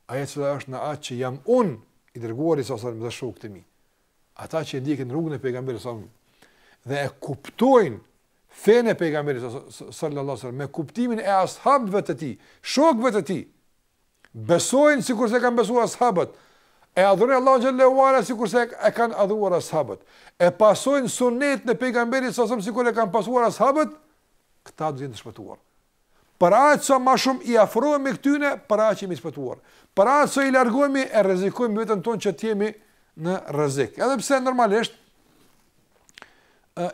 ajo e cila është në atë që jam unë, i dërguari sa sallam dhe shokët e mi. Ata që ndjekin rrugën e pejgamberit sa dhe e kuptojnë fenë e pejgamberit sallallahu alaihi wasallam me kuptimin e ashabëve të tij, shokëve të tij, Besojnë sikurse kanë besuar ashabët, e adhurojnë Allahun xhel-le ue ala sikurse e kanë adhuruar ashabët, e pasojnë sunnetin e pejgamberit sa sa sikur e kanë pasuar ashabët, këta do të jenë të shpëtuar. Për aq sa ma shumë i afrohemi këtyne, për aq jemi shpëtuar. Për aq sa i largohemi e rrezikojmë veten tonë që të jemi në rrezik. Edhe pse normalisht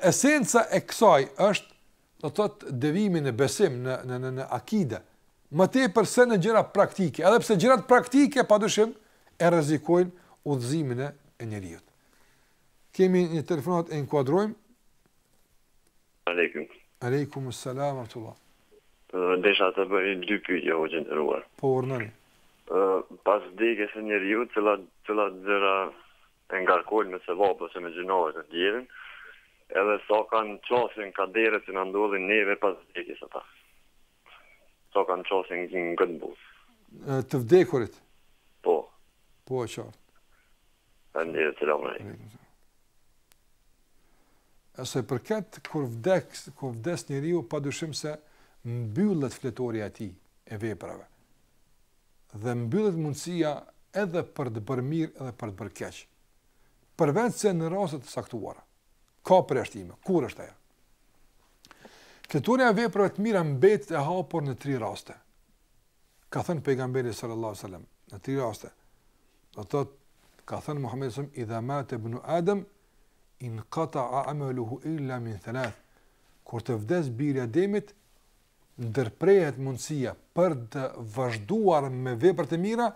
esenca e kësaj është do të thotë devijimi në besim, në në në në akide, më tepër se në gjëra praktike, edhe pse gjërat praktike padyshim e rrezikojnë udhëzimin e, e njeriut. Kemi një telefonatë e inkuadrojmë. Aleikum. Aleikum selam rahmetullah. Ë desha të bëj dy pyetje hoxhë i nderuar. Po urdhëroni. Ë pas vdekjes së njeriu, cilat cilat gjëra e ngarkojnë me sevap ose me gjynahë të ndjerin, edhe sa kanë qasje në kadere që na ndodhin neve pas vdekjes ata, sa kanë qasje në në këtë botë. E, të vdekurit? Po. Po, e qartë. E ndjerë, selam e. E sa i përket, kur vdes, kur vdes njeriu, pa dyshim se mbyllet fletorja e tij e veprave. dhe mbyllet mundësia edhe për të bërë mirë edhe për të bërë keq. Përveç se në raste të caktuara ka përjashtime, kur është ajo? Fletorja e veprave të mira mbetet e hapur në tri raste. Ka thënë pejgamberi sallallahu alajhi wasallam, në tri raste. Do të thotë ka thënë Muhamedi sallallahu alajhi wasallam, "Idha mata ibn Adam in qata'a amaluhu illa min thalath." Kur të vdes biri i Ademit, ndërprehet mundësia për të vazhduar me vepra të mira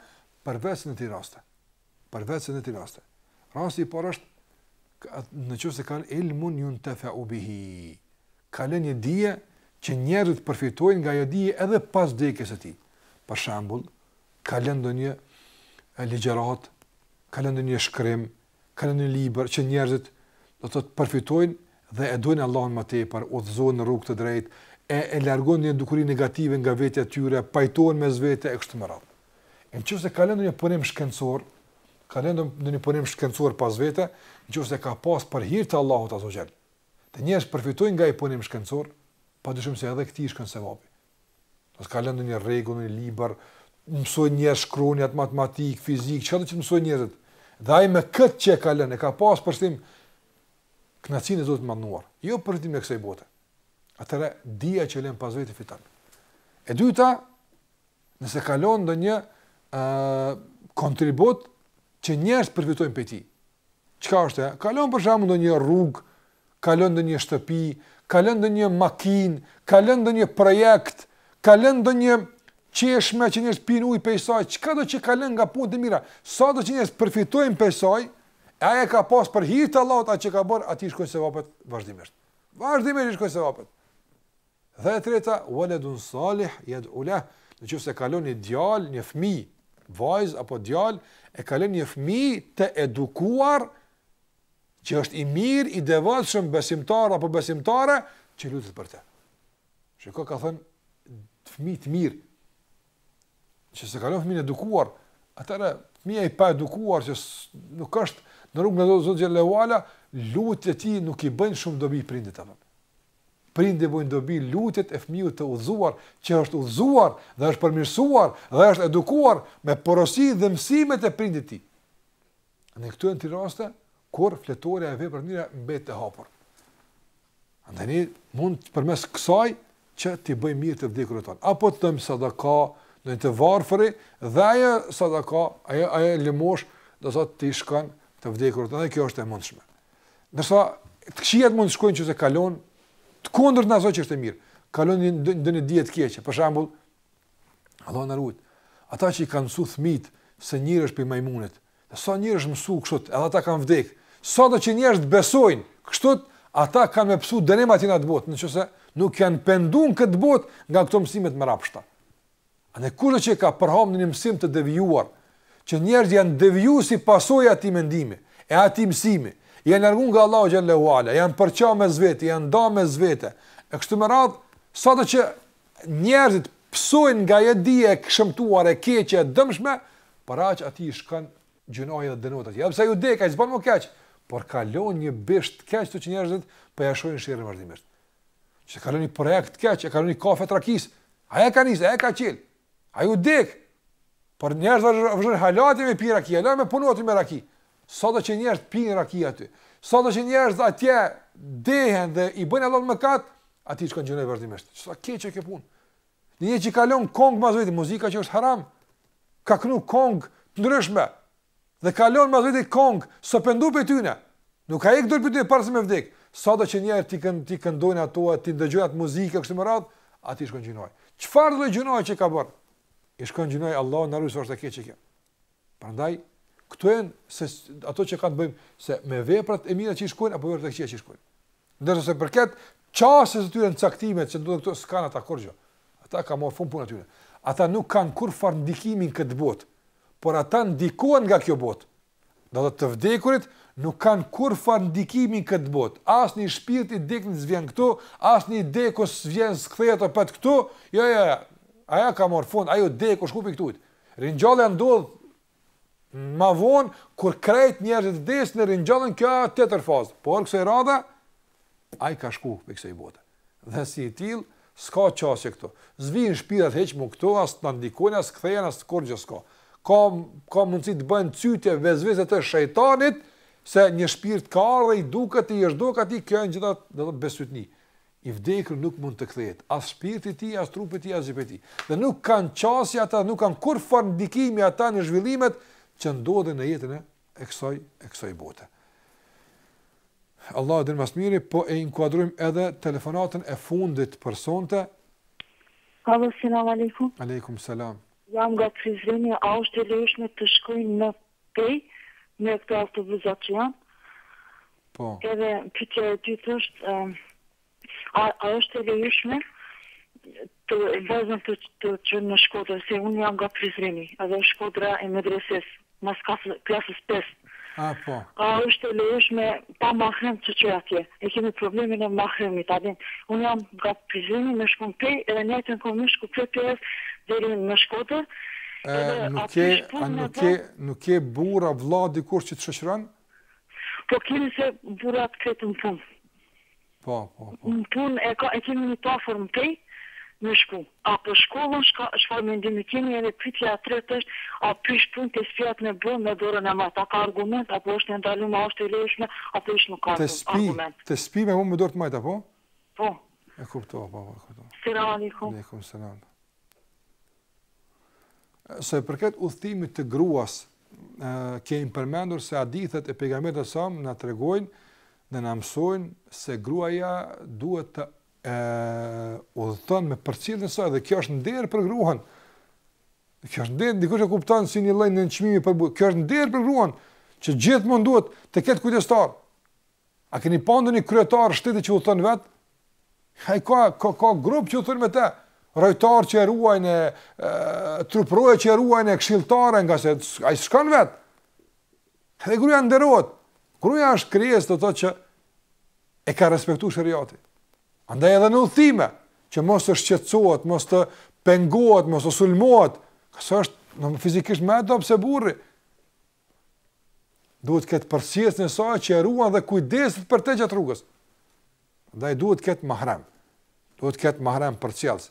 përveç në tri raste. Përveç në tri raste. Rasti i parë është në qoftë se ka ilmun juntefeu bihi. Ka lënë një dije që njerëzit përfitojnë nga ajo dije edhe pas vdekjes së tij. Për shembull, ka lënë ndonjë ligjëratë, ka lënë ndonjë shkrim, ka lënë ndonjë libër që njerëzit do të thotë përfitojnë dhe e dojnë Allahun më tepër, udhëzohen në rrugë të drejtë, e e largojnë ndonjë dukuri negative nga vetja e tyre, pajtohen mes vete e kështu me radhë. E në qoftë se ka lënë ndonjë punim shkencor, ka lënë ndonjë punim shkencor pas vete, në qoftë se e ka pas për hir të Allahut azze ve xhel, dhe njerëzit përfitojnë nga ai punim shkencor, padyshim se edhe këtij i shkon sevapi. Nëse ka lënë ndonjë rregull, një libër, mësoi njerëzit shkronjat, matematikë, fizikë, çkado që i mësoi njerëzit. Dhe ai me këtë që ka lënë, e ka pas për synim kënaqësinë e Zotit të madhëruar, jo përfitimet e kësaj bote. Atëherë dija që len pas veti fiton. E dyta, nëse ka lon ndonjë ë uh, kontribut që njerëzit përfitojnë prej tij. Çka është ajo? Ka lon për shembull ndonjë rrugë, ka lon ndonjë shtëpi, ka lon ndonjë makinë, ka lon ndonjë projekt, ka lon ndonjë çeshme që njerëzit pinë ujë prej saj, çkado që ka lën nga punët e mira, sado që njerëzit përfitojnë prej saj, e ai e ka pas për hir të Allahut atë që ka bërë, atij i shkojnë sevapet vazhdimisht. Vazhdimisht i shkojnë sevapet. Dhe e treta, veledun salih jed'u leh, në qoftë se ka lon një djalë, një fëmijë, vajzë apo djalë, e ka lon një fëmijë të edukuar, që është i mirë, i devotshëm, besimtar apo besimtare, që lutet për të. Shiko, ka thënë fëmijë të mirë. Në qoftë se ka lon fëmijë të edukuar, atëherë fëmija i paedukuar që nuk është në rrugën e Zotit xhelle ve ala, lutjet e tij nuk i bëjnë shumë dobi prindit apo. Prindit i bojn dobi lutjet e fëmiut të udhëzuar që është udhëzuar dhe është përmirësuar dhe është edukuar me porosi dhe mësimet e prindit të tij. E këto janë tri raste kur fletorja e veprave t'mira mbetet e hapur. Andaj ne mund përmes kësaj që t'i bëjmë mirë të vdekurit ton. Apo të ndajmë sadaka ndër të varfër dhe ajo sadaka, ajo ajo lëmosh do të thotë t'i shkon të vdekurit ton. Dhe kjo është e mundshme. Ndërsa të këqijat mund të shkojnë në qoftë se ka lon të kundërtën e asaj që është e mirë, ka lon një ndonjë dije të keqe, për shembull, Allahu na rujt, ata që i kanë msu fëmijët se njeri është prej majmunit, dhe sa njerëz i kanë mësu kështu, edhe ata kanë vdek, sado që njerëzit besojnë kështu, ata kanë me pësu dënime atje n'atë botë, në qoftë se nuk janë pendu n'këtë botë nga këto mësime të mbrapshta. Andaj kushdo që e ka përhap një mësim të devijuar, që njerëzit janë deviju si pasojë e atij mendimi, e atij mësimi, janë largu nga Allahu xhel-le ve ala, janë përça mes vete, janë nda mes vete. E kështu me radhë, sado që njerëzit pësojnë nga ajo dije e shëmtuar e keqe e dëmshme, për aq atij i shkon gjynahi dhe dënohet ai. Edhe pse ai u dek, ai s'bën më keq, por ka lanë një bisht të keq që njerëzit po ja shohin sherrin vazhdimisht. Që ka lanë një projekt të keq, e ka lanë një kafe t'rakisë. Ai e ka nis, ai e ka çel. Ai u dek. Por njerëzit vazhdojnë hala aty me pi raki, e me punu aty me raki. Sa do që njerëzit pinë raki aty. Sa do që njerëzit atje dehen dhe i bëjnë Allahut mëkat, atij i shkon gjynahi vazhdimisht. Çfarë keq e ke punën? Një njeri që ka lanë kongë mas veti, muzika që është haram. Ka knu kongë të ndryshme. Dhe ka lanë mas veti kongë, s'u pendu pej tyne. Nuk ka hjek dorë pej tyne para se me vdek. Sado që njerëzit t'i kën t'i këndojnë ato e t'i ndëgjojnë atë muzikë e kështu me radhë, atij i shkon gjynahi. Çfarë lloj gjynahi që ka bërë? I shkon gjynahi Allahu na rujt se është e keqe kjo. Prandaj këto janë se ato që kanë të bëjnë se me veprat e mira që i shkojnë apo veprat e këqija që i shkojnë. Ndërsa se përket qasjes së tyre në caktimet që ndodhin këtu s'kanë ata kurrgjë. Ata ka marrë fund puna e tyre. Ata nuk kanë kurrfarë ndikimi në këtë botë. por ata ndikohen nga kjo botë. Do të thotë të vdekurit nuk kanë kurrfarë ndikimi në këtë botë, asnjë shpirt i t'deknit s'vjen këtu, asnjë i dekur s'vjen s'kthehet opet këtu, jo jo jo, ai ka marrë fund, ai u dek, u shku pi këtujt. Ringjallja ndodh ma vonë kur krejt njerëzit vdesin e ringjallen, kjo është tjetër fazë. Por kësaj radhe Ai ka shku pej kësaj bote. Dhe si i tillë, s'ka qasje këtu. S'vijnë shpirtat hiç mu këtu, as ndikojnë, as kthehen, as kurrgjë s'ka. Ka, ka mundësi të bëhen cytje vesvese të shejtanit, se një shpirt ka ardhë e i duket i është duket atij, këto janë të gjitha bestytni. I vdekuri nuk mund të kthehet, as shpirti i tij, as trupi i tij, as gja pej tij. Dhe nuk kanë qasje ata, nuk kanë kurrfarë ndikimi ata në zhvillimet që ndodhin në jetën e e kësaj e kësaj bote. Allahu e di ma së miri po e inkuadrojmë edhe telefonatën e fundit për sonte. Alo, selam aleikum. Aleikum selam. Jam nga Prizreni, a është e lejushme të shkoj në Pejë me këta autobusat që janë? Po. Edhe pyetja e dytë është, A a është e lejushme të vajzën ta çojmë në Shkodër, se unë jam nga Prizreni, edhe Shkodra e medresesë, mas klasë, klasës së pestë. A po. A është e lejushme pa mahrem ta çoj atje? E kemi problemin e mahremit, a din. Unë jam nga Prizreni me shku në Pejë edhe njëjtën kohë me shku prej Pejës deri në Shkodër. E, Edhe nuk aty ke, shpunë a me nuk bë. ke, nuk ke burra, vëlla dikë që të shoqëron? Po kemi se burrat krejt në punë. Po, po, po. Në punë e, ka, e kemi një pafor në tej, me shku. A për shkollën, shka, çfar mendimi keni, edhe pytja e tretë është, a prish punë tespiat me bo, me dorën e majtë, a ka argument, apo është e ndalume, a është e lejshme, apo është nuk ka tespi, argument. Tespi me bo me dorë të majtë, apo? Po. E kupto, po, po, e kupto. Selam alikum. Alikum, selam. Se përket udhëtimit të gruas, kemi përmendur se hadithet e pejgamberit sallallahu alajhi wasallam na tregojnë dhe na mësojnë se gruaja duhet të udhëton me përcjellësin e saj dhe kjo është nder për gruan. Kjo është nder, dikush e kupton si një lloj nënçmimi për burrin. Kjo është nder për gruan që gjithmonë duhet të ketë kujdestar. A keni pa ndonjë kryetar shteti që udhëton vet? Ai ka ka ka grup që udhëton me të. Rojtar që e ruajnë, e, truproja që e ruajnë, këshilltarë ngase s'ai shkon vet. Dhe gruaja nderohet. Gruaja është krijesë do të thotë që e ka respektu sheriati. Andaj edhe në udhëtime, që mos të shqetësohet, mos të pengohet, mos të sulmohet, se është fizikisht më e dobët se burri. Duhet të ketë përcjellësin e saj që e ruan dhe kujdeset për të gjatë rrugës. Andaj duhet të ketë mahrem. Duhet të ketë mahrem përcjellës.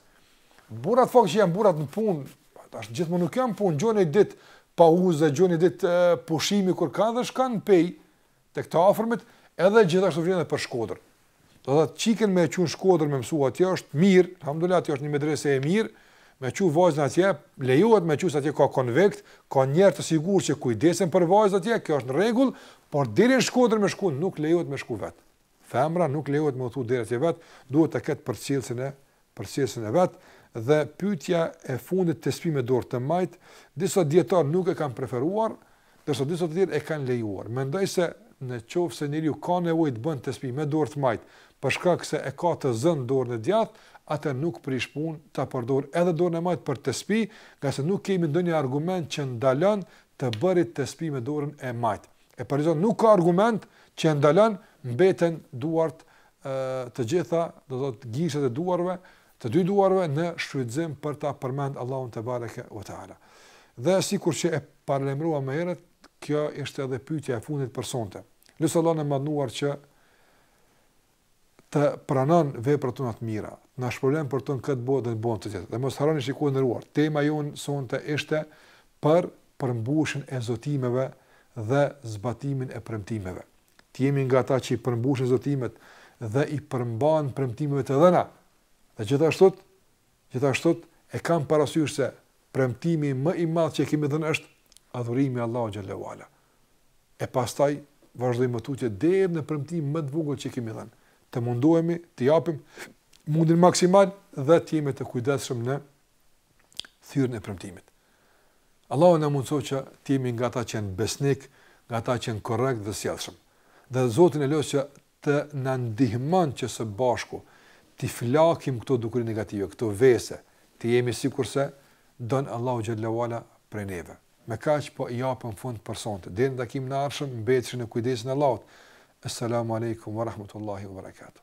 Burrat fakt që janë burrat në punë, tash gjithmonë nuk janë punë, gjon një ditë pauzë, gjon një ditë pushimi kur kanë dhe shkon në Pejë. Tek të afërmit, edhe gjithashtu vlen edhe për Shkodër. Do thotë çikën me çu në Shkodër me mësu atje është mirë, alhamdulillah atje është një medrese e mirë, me çu vajzën atje, lejohet me çu se atje ka konvikt, ka njerëz të sigurt që kujdesen për vajzat atje, kjo është në rregull, por deri në Shkodër me shku nuk lejohet me shku vet. Femra nuk lejohet me udhtu deri atje vet, duhet të ketë përcjellësin e përcjellësin e vet dhe pyetja e fundit tespi me dorë të majtë, disa dijetarë nuk e kanë preferuar, ndërsa disa të tjerë e kanë lejuar. Mendoj se në qoftë se njeriu ka nevojë të bën tespi me dorë të majtë, për shkak se e ka të zënë dorën e djathtë, atëherë nuk prish punë ta përdor edhe dorën e majtë për tespi, ngase nuk kemi ndonjë argument që ndalon të bërit tespi me dorën e majtë. E përderisa nuk ka argument që e ndalon mbeten duart të gjitha, do të thotë gishtat e duarve, të dy duarve në shfrytëzim për ta përmend Allahun tebareke ue teala. Dhe sikur që e paralajmërova më herët, kjo ishte edhe pyetja e fundit për sonte. Lus Allahun e madhëruar që t'i pranon veprat tona të mira, të na shpërblen për to në këtë botë dhe në botën tjetër. Dhe mos harroni shikues të nderuar, tema jonë sonte ishte për përmbushjen e zotimeve dhe zbatimin e premtimeve. Të jemi nga ata që i përmbushin zotimet dhe u përmbahen premtimeve të dhëna. Dhe gjithashtu, gjithashtu të kemi parasysh se premtimi më i madh që kemi dhënë është adhurimi i Allahut xhelle ue ala. e pastaj vazhdojmë më tutje deri në premtimin më të vogël që kemi dhënë. Të mundohemi të japim mundin maksimal dhe të jemi të kujdesshëm në thyerjen e premtimit. Allahu na mundësoftë që të jemi nga ata që janë besnik, nga ata që janë korrekt dhe sjellshëm. Dhe Zotin e lus që të na ndihmon që së bashku t'i flakim këto dukuri negative, këto vese, të jemi sikurse don Allahu xhelle ue ala prej neve. Me kaq po i japim fund për sonte. Deri në takimin e ardhshëm, mbetshi në kujdesin e Allahut. Esselamu Alejkum Wa Rahmetullahi Wa Barakatuh.